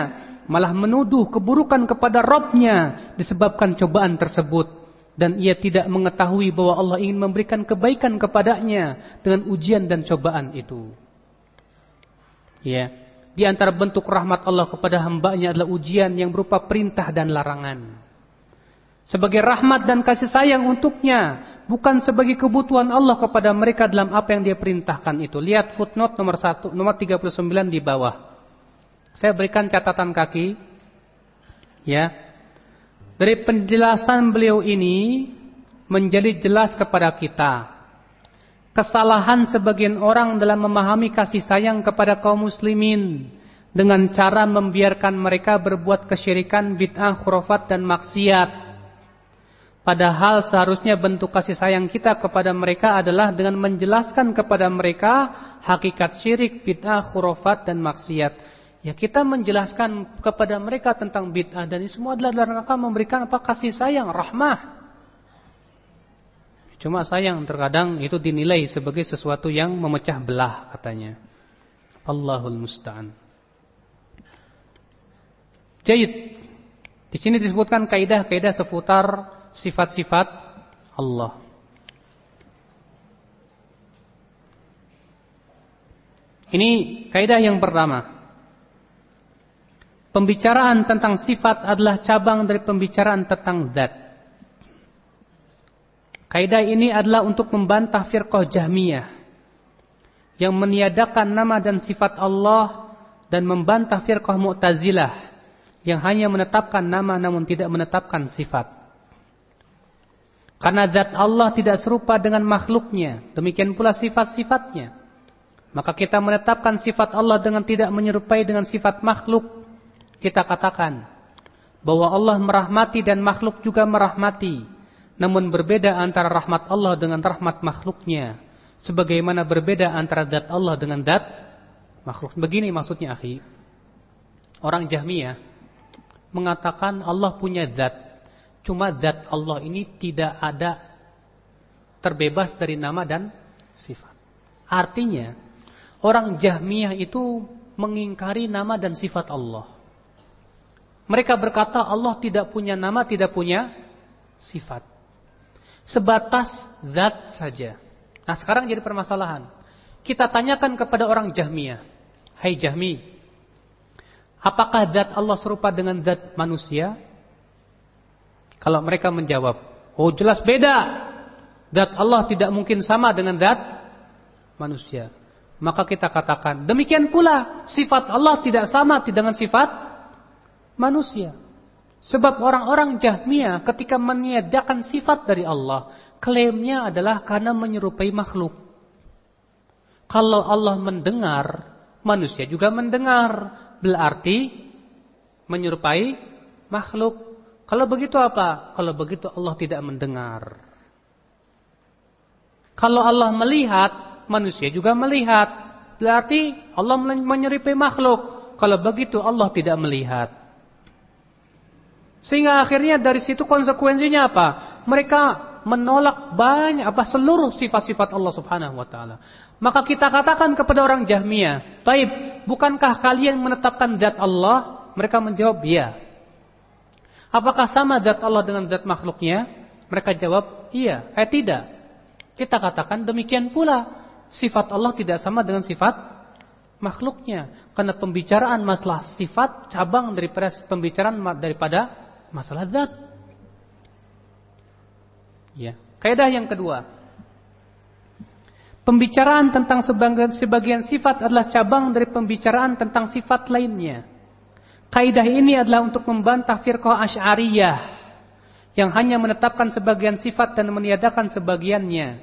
malah menuduh keburukan kepada Robnya disebabkan cobaan tersebut dan ia tidak mengetahui bahwa Allah ingin memberikan kebaikan kepadanya dengan ujian dan cobaan itu. Ya, di antara bentuk rahmat Allah kepada hambanya adalah ujian yang berupa perintah dan larangan. Sebagai rahmat dan kasih sayang untuknya, bukan sebagai kebutuhan Allah kepada mereka dalam apa yang dia perintahkan itu. Lihat footnote nomor 1, nomor 39 di bawah. Saya berikan catatan kaki. Ya. Dari penjelasan beliau ini menjadi jelas kepada kita kesalahan sebagian orang dalam memahami kasih sayang kepada kaum muslimin dengan cara membiarkan mereka berbuat kesyirikan, bid'ah, khurafat dan maksiat. Padahal seharusnya bentuk kasih sayang kita kepada mereka adalah dengan menjelaskan kepada mereka hakikat syirik, bid'ah, khurafat dan maksiat. Ya kita menjelaskan kepada mereka tentang bid'ah dan ini semua adalah dalam rangka memberikan apa kasih sayang, rahmah. Cuma sayang terkadang itu dinilai sebagai sesuatu yang memecah belah katanya. Allahul musta'an. Jayid. Di sini disebutkan kaidah-kaidah seputar sifat-sifat Allah. Ini kaidah yang pertama. Pembicaraan tentang sifat adalah cabang dari pembicaraan tentang zat. Kaidah ini adalah untuk membantah firqah Jahmiyah yang meniadakan nama dan sifat Allah dan membantah firqah Mu'tazilah yang hanya menetapkan nama namun tidak menetapkan sifat. Karena zat Allah tidak serupa dengan makhluknya, demikian pula sifat-sifatnya. Maka kita menetapkan sifat Allah dengan tidak menyerupai dengan sifat makhluk kita katakan bahwa Allah merahmati dan makhluk juga merahmati. Namun berbeda antara rahmat Allah dengan rahmat makhluknya. Sebagaimana berbeda antara dat Allah dengan dat makhluk. Begini maksudnya akhi. Orang Jahmiyah mengatakan Allah punya dat. Cuma zat Allah ini tidak ada terbebas dari nama dan sifat. Artinya, orang Jahmiyah itu mengingkari nama dan sifat Allah. Mereka berkata Allah tidak punya nama, tidak punya sifat. Sebatas zat saja. Nah sekarang jadi permasalahan. Kita tanyakan kepada orang Jahmiyah. Hai Jahmi, apakah zat Allah serupa dengan zat manusia? Kalau mereka menjawab, oh jelas beda. Zat Allah tidak mungkin sama dengan zat manusia. Maka kita katakan, demikian pula sifat Allah tidak sama dengan sifat manusia. Sebab orang-orang Jahmiyah ketika meniadakan sifat dari Allah, klaimnya adalah karena menyerupai makhluk. Kalau Allah mendengar, manusia juga mendengar. Berarti menyerupai makhluk. Kalau begitu apa? Kalau begitu Allah tidak mendengar. Kalau Allah melihat, manusia juga melihat. Berarti Allah menyerupai makhluk. Kalau begitu Allah tidak melihat. Sehingga akhirnya dari situ konsekuensinya apa? Mereka menolak banyak apa seluruh sifat-sifat Allah Subhanahu wa taala. Maka kita katakan kepada orang Jahmiyah, "Taib, bukankah kalian menetapkan zat Allah?" Mereka menjawab, "Iya." Apakah sama zat Allah dengan zat makhluknya? Mereka jawab, iya. Eh tidak. Kita katakan demikian pula. Sifat Allah tidak sama dengan sifat makhluknya. Karena pembicaraan masalah sifat cabang daripada pembicaraan daripada masalah zat. Ya. Kaidah yang kedua. Pembicaraan tentang sebagian sifat adalah cabang dari pembicaraan tentang sifat lainnya. Kaidah ini adalah untuk membantah firqah Asy'ariyah yang hanya menetapkan sebagian sifat dan meniadakan sebagiannya.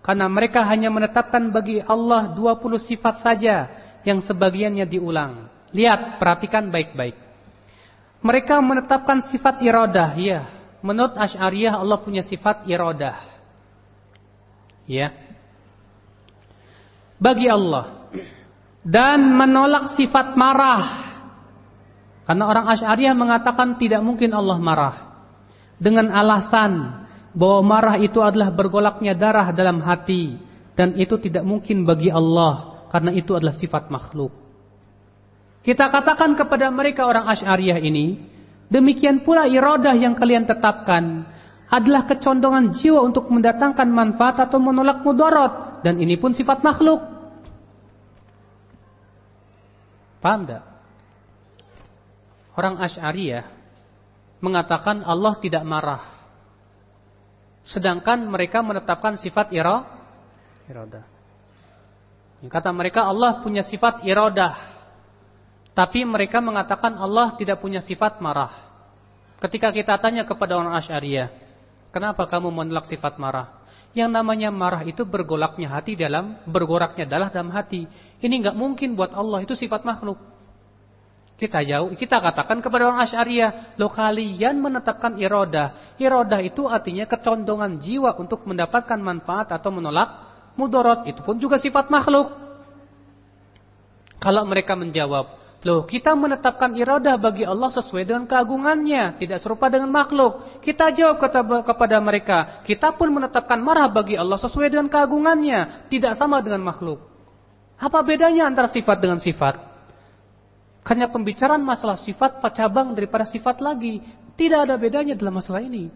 Karena mereka hanya menetapkan bagi Allah 20 sifat saja yang sebagiannya diulang. Lihat, perhatikan baik-baik. Mereka menetapkan sifat iradah, ya. Menurut Asy'ariyah Allah punya sifat iradah. Ya. Bagi Allah. Dan menolak sifat marah karena orang Asy'ariyah mengatakan tidak mungkin Allah marah. Dengan alasan bahwa marah itu adalah bergolaknya darah dalam hati. Dan itu tidak mungkin bagi Allah. Karena itu adalah sifat makhluk. Kita katakan kepada mereka orang Asy'ariyah ini. Demikian pula iradah yang kalian tetapkan. Adalah kecondongan jiwa untuk mendatangkan manfaat atau menolak mudarat. Dan ini pun sifat makhluk. Paham tidak? Orang Asy'ariyah mengatakan Allah tidak marah. Sedangkan mereka menetapkan sifat ira iradah. Kata mereka Allah punya sifat iradah. Tapi mereka mengatakan Allah tidak punya sifat marah. Ketika kita tanya kepada orang Asy'ariyah, "Kenapa kamu menolak sifat marah?" Yang namanya marah itu bergolaknya hati dalam bergoraknya dalam dalam hati. Ini nggak mungkin buat Allah itu sifat makhluk. Kita jauh, kita katakan kepada orang Asy'ariyah, lo kalian menetapkan irodah. Irodah itu artinya kecondongan jiwa untuk mendapatkan manfaat atau menolak mudorot. Itu pun juga sifat makhluk. Kalau mereka menjawab, loh kita menetapkan irodah bagi Allah sesuai dengan keagungannya, tidak serupa dengan makhluk. Kita jawab kepada mereka, kita pun menetapkan marah bagi Allah sesuai dengan keagungannya, tidak sama dengan makhluk. Apa bedanya antara sifat dengan sifat? Hanya pembicaraan masalah sifat cabang daripada sifat lagi. Tidak ada bedanya dalam masalah ini.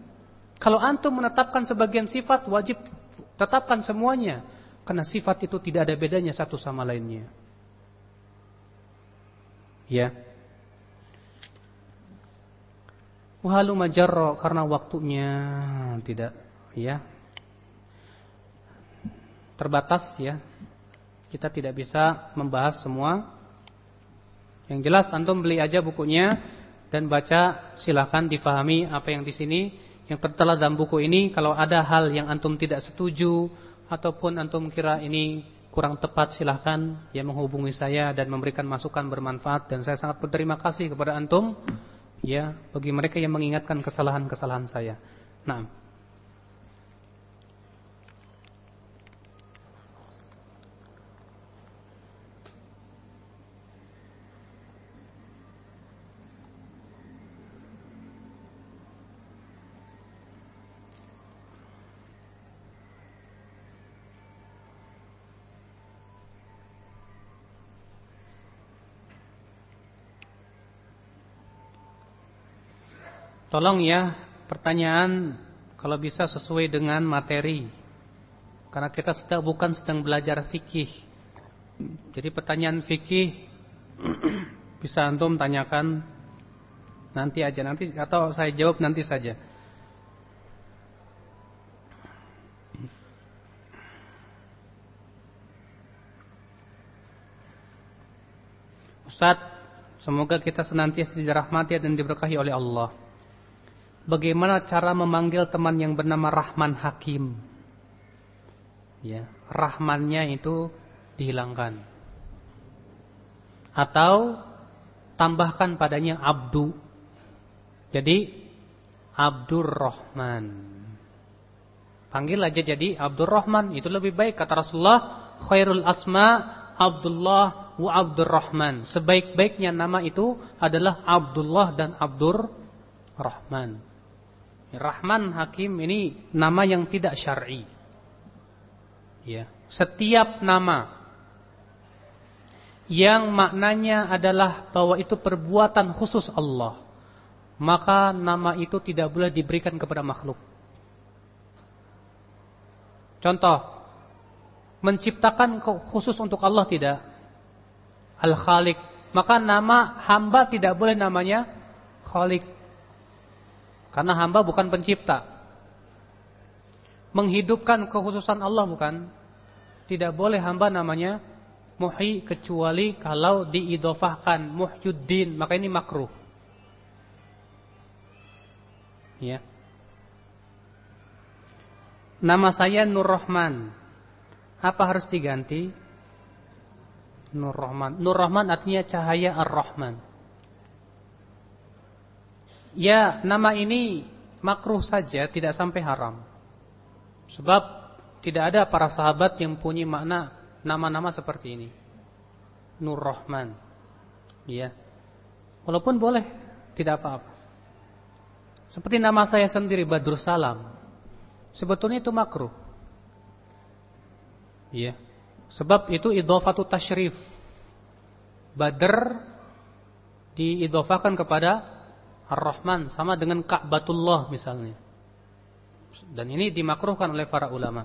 Kalau antum menetapkan sebagian sifat, wajib tetapkan semuanya. Karena sifat itu tidak ada bedanya satu sama lainnya. Ya. Wahalu majarro karena waktunya tidak ya terbatas ya. Kita tidak bisa membahas semua yang jelas antum beli aja bukunya dan baca silahkan difahami apa yang di sini yang tertera dalam buku ini kalau ada hal yang antum tidak setuju ataupun antum kira ini kurang tepat silahkan ya menghubungi saya dan memberikan masukan bermanfaat dan saya sangat berterima kasih kepada antum ya bagi mereka yang mengingatkan kesalahan-kesalahan saya. Nah. Tolong ya pertanyaan kalau bisa sesuai dengan materi. Karena kita sedang bukan sedang belajar fikih. Jadi pertanyaan fikih bisa antum tanyakan nanti aja nanti atau saya jawab nanti saja. Ustaz, semoga kita senantiasa dirahmati dan diberkahi oleh Allah. Bagaimana cara memanggil teman yang bernama Rahman Hakim? Ya, Rahmannya itu dihilangkan. Atau tambahkan padanya Abdu. Jadi Abdur Rahman. Panggil aja jadi Abdur Rahman, itu lebih baik kata Rasulullah, khairul asma Abdullah wa Abdur Rahman. Sebaik-baiknya nama itu adalah Abdullah dan Abdur Rahman. Rahman Hakim ini nama yang tidak syar'i. Ya, setiap nama yang maknanya adalah bahwa itu perbuatan khusus Allah, maka nama itu tidak boleh diberikan kepada makhluk. Contoh, menciptakan khusus untuk Allah tidak? Al-Khaliq. Maka nama hamba tidak boleh namanya Khaliq. Karena hamba bukan pencipta. Menghidupkan kekhususan Allah bukan. Tidak boleh hamba namanya muhi kecuali kalau diidofahkan muhyuddin, maka ini makruh. Ya. Nama saya Nur Rahman. Apa harus diganti? Nur Rahman. Nur Rahman artinya cahaya Ar-Rahman. Ya, nama ini makruh saja, tidak sampai haram. Sebab tidak ada para sahabat yang punya makna nama-nama seperti ini. Nur Rahman. Ya. Walaupun boleh, tidak apa-apa. Seperti nama saya sendiri Badrul Salam. Sebetulnya itu makruh. Ya. Sebab itu idhofatu tashrif. Badr diidofahkan kepada Ar-Rahman sama dengan Ka'batullah misalnya. Dan ini dimakruhkan oleh para ulama.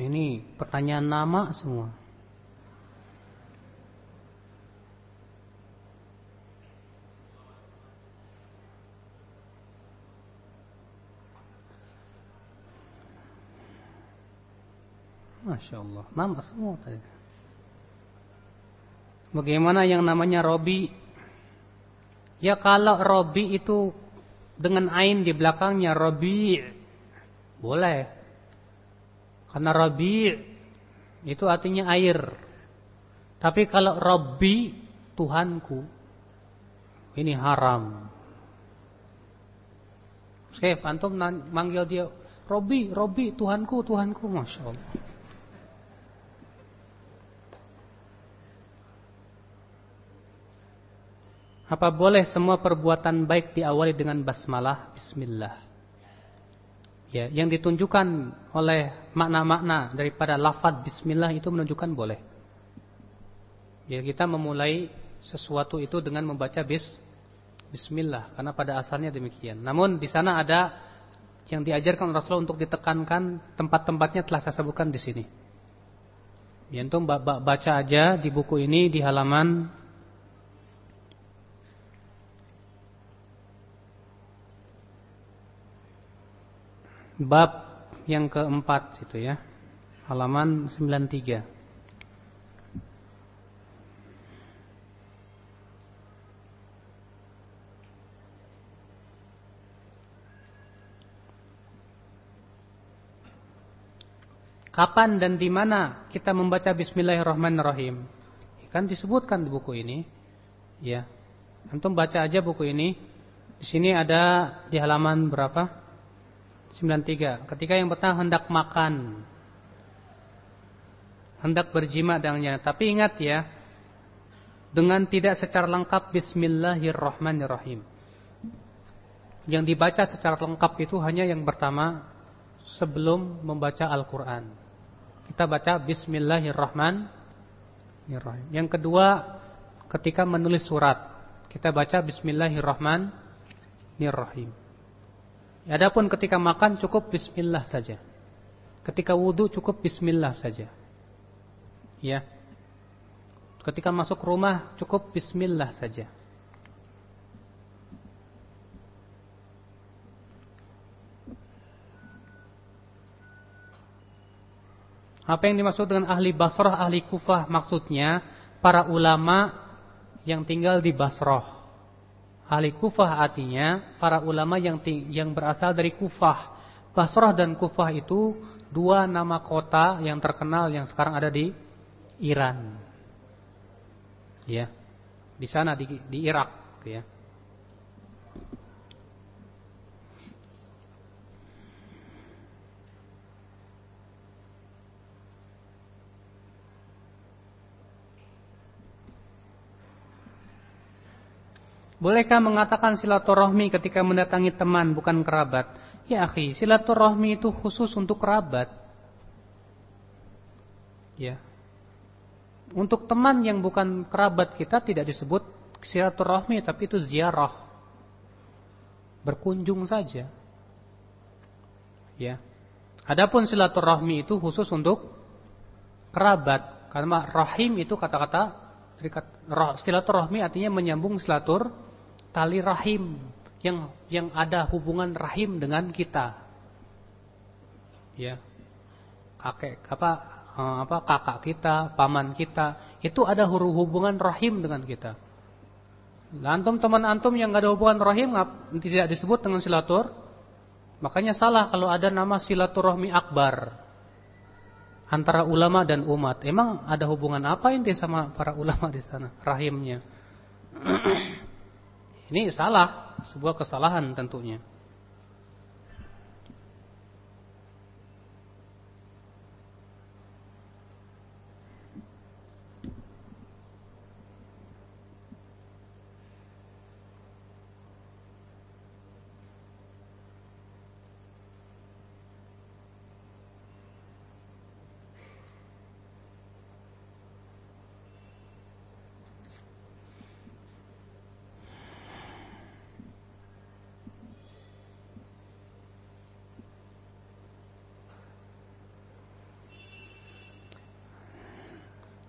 Ini pertanyaan nama semua. Masya Allah, nama semua tadi. Bagaimana yang namanya Robi? Ya kalau Robi itu dengan ain di belakangnya Robi boleh. Karena Robi itu artinya air. Tapi kalau Robi Tuhanku ini haram. Chef, antum manggil dia Robi, Robi, Tuhanku, Tuhanku, masya Allah. Apa boleh semua perbuatan baik diawali dengan basmalah bismillah? Ya, yang ditunjukkan oleh makna-makna daripada lafaz bismillah itu menunjukkan boleh. Ya, kita memulai sesuatu itu dengan membaca bis bismillah karena pada asalnya demikian. Namun di sana ada yang diajarkan Rasulullah untuk ditekankan tempat-tempatnya telah saya sebutkan di sini. Ya, baca aja di buku ini di halaman bab yang keempat itu ya. Halaman 93. Kapan dan di mana kita membaca Bismillahirrahmanirrahim? Kan disebutkan di buku ini. Ya. Antum baca aja buku ini. Di sini ada di halaman berapa? 93. Ketika yang pertama hendak makan. Hendak berjima dengannya. Tapi ingat ya. Dengan tidak secara lengkap Bismillahirrahmanirrahim. Yang dibaca secara lengkap itu hanya yang pertama. Sebelum membaca Al-Quran. Kita baca Bismillahirrahmanirrahim. Yang kedua. ketika menulis surat. Kita baca bismillahirrahmanirrahim. Adapun ketika makan cukup bismillah saja. Ketika wudhu cukup bismillah saja. Ya. Ketika masuk rumah cukup bismillah saja. Apa yang dimaksud dengan ahli Basrah, ahli Kufah? Maksudnya para ulama yang tinggal di Basrah. Ahli Kufah artinya para ulama yang yang berasal dari Kufah. Basrah dan Kufah itu dua nama kota yang terkenal yang sekarang ada di Iran. Ya. Di sana di, di Irak, ya. Bolehkah mengatakan silaturahmi ketika mendatangi teman bukan kerabat? Ya akhi, silaturahmi itu khusus untuk kerabat. Ya. Untuk teman yang bukan kerabat kita tidak disebut silaturahmi tapi itu ziarah. Berkunjung saja. Ya. Adapun silaturahmi itu khusus untuk kerabat. Karena rahim itu kata-kata silaturahmi artinya menyambung silatur tali rahim yang yang ada hubungan rahim dengan kita. Ya. Kakek apa eh, apa kakak kita, paman kita, itu ada hubungan rahim dengan kita. Antum teman antum yang nggak ada hubungan rahim tidak disebut dengan silatur. Makanya salah kalau ada nama silaturahmi akbar antara ulama dan umat. Emang ada hubungan apa inti sama para ulama di sana? Rahimnya. Ini salah, sebuah kesalahan tentunya.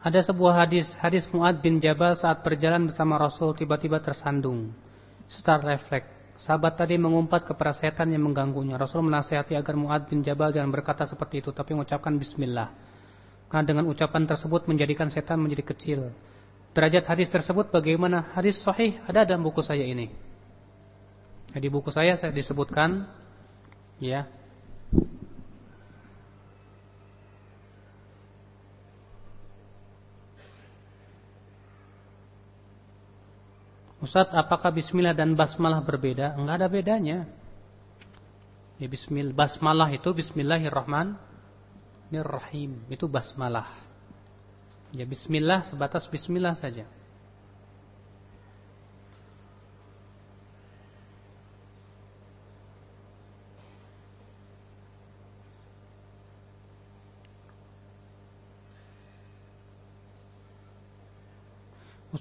Ada sebuah hadis, hadis Muad bin Jabal saat berjalan bersama Rasul tiba-tiba tersandung. Setelah refleks, sahabat tadi mengumpat kepada setan yang mengganggunya. Rasul menasihati agar Muad bin Jabal jangan berkata seperti itu, tapi mengucapkan Bismillah. Karena dengan ucapan tersebut menjadikan setan menjadi kecil. Derajat hadis tersebut bagaimana? Hadis sahih ada dalam buku saya ini. Di buku saya saya disebutkan, ya, Ustaz, apakah bismillah dan basmalah berbeda? Enggak ada bedanya. Ya bismillah, basmalah itu bismillahirrahmanirrahim. Itu basmalah. Ya bismillah sebatas bismillah saja.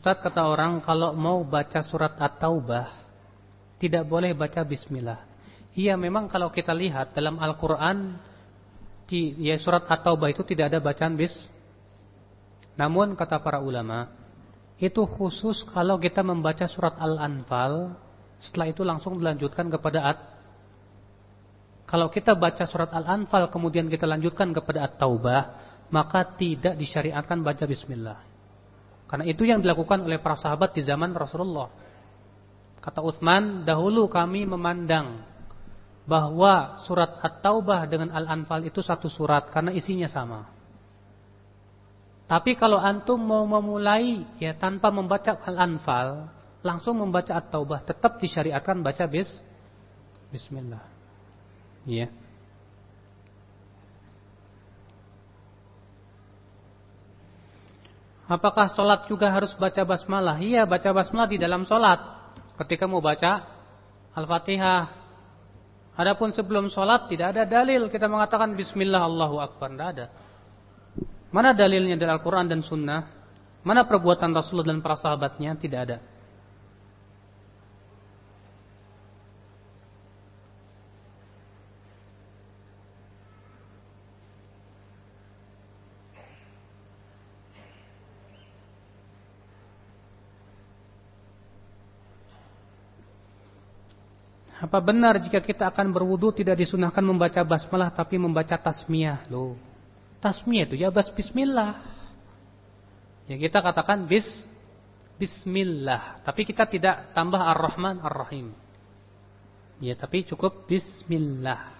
Ustadz kata orang kalau mau baca surat At-Taubah tidak boleh baca bismillah. Iya memang kalau kita lihat dalam Al-Qur'an di ya surat At-Taubah itu tidak ada bacaan bis. Namun kata para ulama itu khusus kalau kita membaca surat Al-Anfal setelah itu langsung dilanjutkan kepada At Kalau kita baca surat Al-Anfal kemudian kita lanjutkan kepada At-Taubah maka tidak disyariatkan baca bismillah. Karena itu yang dilakukan oleh para sahabat di zaman Rasulullah. Kata Uthman, dahulu kami memandang bahwa surat At-Taubah dengan Al-Anfal itu satu surat karena isinya sama. Tapi kalau antum mau memulai ya tanpa membaca Al-Anfal, langsung membaca At-Taubah, tetap disyariatkan baca bis Bismillah. Ya. Apakah sholat juga harus baca basmalah? Iya, baca basmalah di dalam sholat. Ketika mau baca Al-Fatihah. Adapun sebelum sholat tidak ada dalil kita mengatakan Bismillah Allahu Akbar. Tidak ada. Mana dalilnya dari Al-Quran dan Sunnah? Mana perbuatan Rasulullah dan para sahabatnya? Tidak ada. Apa benar jika kita akan berwudu tidak disunahkan membaca basmalah tapi membaca tasmiyah? Loh. Tasmiyah itu ya bas bismillah. Ya kita katakan bis bismillah, tapi kita tidak tambah ar-Rahman ar-Rahim. Ya, tapi cukup bismillah.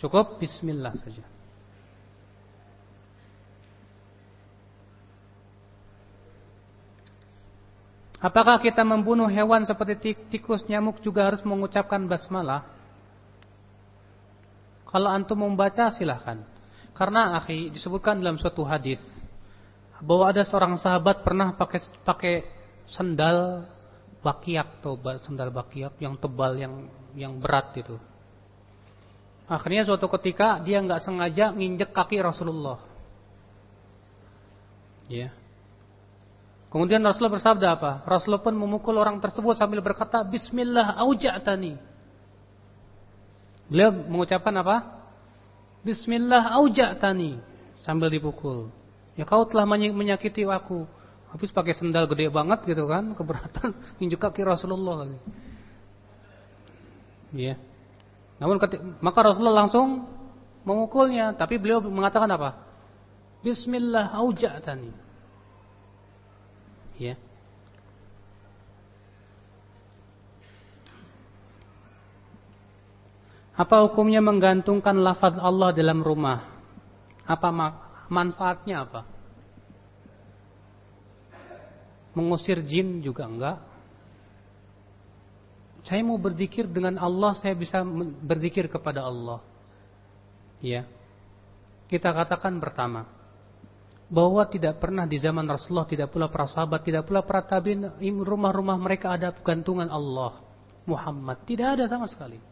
Cukup bismillah saja. Apakah kita membunuh hewan seperti tikus, nyamuk juga harus mengucapkan basmalah? Kalau antum membaca silahkan. Karena akhi disebutkan dalam suatu hadis bahwa ada seorang sahabat pernah pakai pakai sandal bakiak atau sandal bakiak yang tebal yang yang berat itu. Akhirnya suatu ketika dia nggak sengaja nginjek kaki Rasulullah. Ya. Kemudian Rasulullah bersabda apa? Rasulullah pun memukul orang tersebut sambil berkata, Bismillah auja'tani. Beliau mengucapkan apa? Bismillah auja'tani. Sambil dipukul. Ya kau telah menyakiti aku. Habis pakai sendal gede banget gitu kan. Keberatan. Injuk kaki Rasulullah. Ya. Namun maka Rasulullah langsung memukulnya. Tapi beliau mengatakan apa? Bismillah auja'tani. Ya. Apa hukumnya menggantungkan lafaz Allah dalam rumah? Apa manfaatnya apa? Mengusir jin juga enggak? Saya mau berzikir dengan Allah, saya bisa berzikir kepada Allah. Ya. Kita katakan pertama, bahwa tidak pernah di zaman Rasulullah, tidak pula para sahabat, tidak pula para tabiin rumah-rumah mereka ada gantungan Allah Muhammad. Tidak ada sama sekali.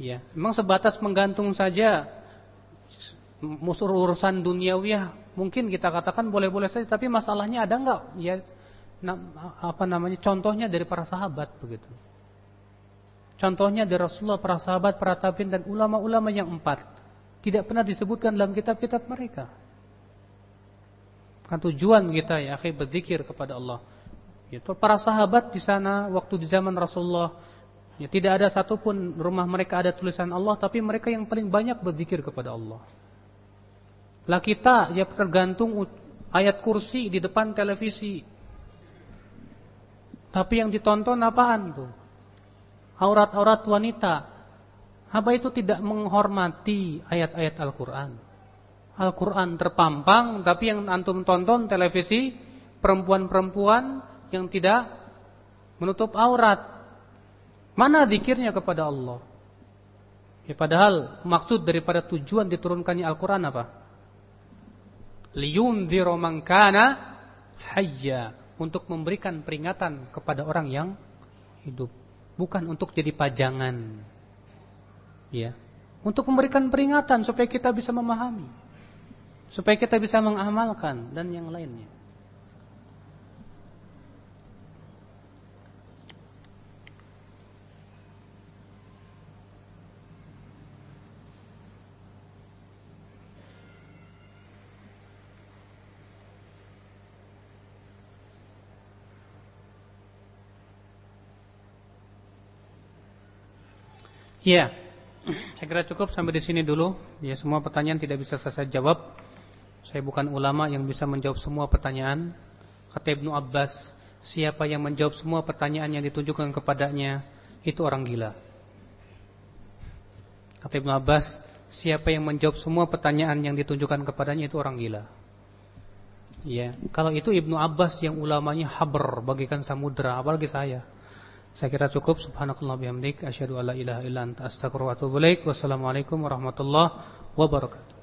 Ya, memang sebatas menggantung saja musuh urusan duniawiah mungkin kita katakan boleh-boleh saja tapi masalahnya ada enggak ya apa namanya contohnya dari para sahabat begitu contohnya dari Rasulullah para sahabat para tabiin dan ulama-ulama yang empat tidak pernah disebutkan dalam kitab-kitab mereka Kan tujuan kita ya akhi berzikir kepada Allah. Ya, para sahabat di sana waktu di zaman Rasulullah ya tidak ada satupun rumah mereka ada tulisan Allah tapi mereka yang paling banyak berzikir kepada Allah. Lah kita ya tergantung ayat kursi di depan televisi. Tapi yang ditonton apaan tuh? Aurat-aurat wanita. Apa itu tidak menghormati ayat-ayat Al-Qur'an? Al-Quran terpampang Tapi yang antum tonton televisi Perempuan-perempuan yang tidak menutup aurat. Mana dikirnya kepada Allah? Ya, Padahal maksud daripada tujuan diturunkannya Al-Quran apa? Liyundhiru man kana hayya. Untuk memberikan peringatan kepada orang yang hidup. Bukan untuk jadi pajangan. Ya. Untuk memberikan peringatan supaya kita bisa memahami supaya kita bisa mengamalkan dan yang lainnya. Ya, saya kira cukup sampai di sini dulu. Ya, semua pertanyaan tidak bisa saya jawab. Saya bukan ulama yang bisa menjawab semua pertanyaan. Kata Ibnu Abbas, siapa yang menjawab semua pertanyaan yang ditujukan kepadanya, itu orang gila. Kata Ibnu Abbas, siapa yang menjawab semua pertanyaan yang ditujukan kepadanya itu orang gila. Ya, kalau itu Ibnu Abbas yang ulamanya haber bagikan samudra, apalagi saya. Saya kira cukup. Subhanakallah bihamdik. Asyhadu alla ilaha illa anta astaghfiruka wa atubu. Wassalamualaikum warahmatullahi wabarakatuh.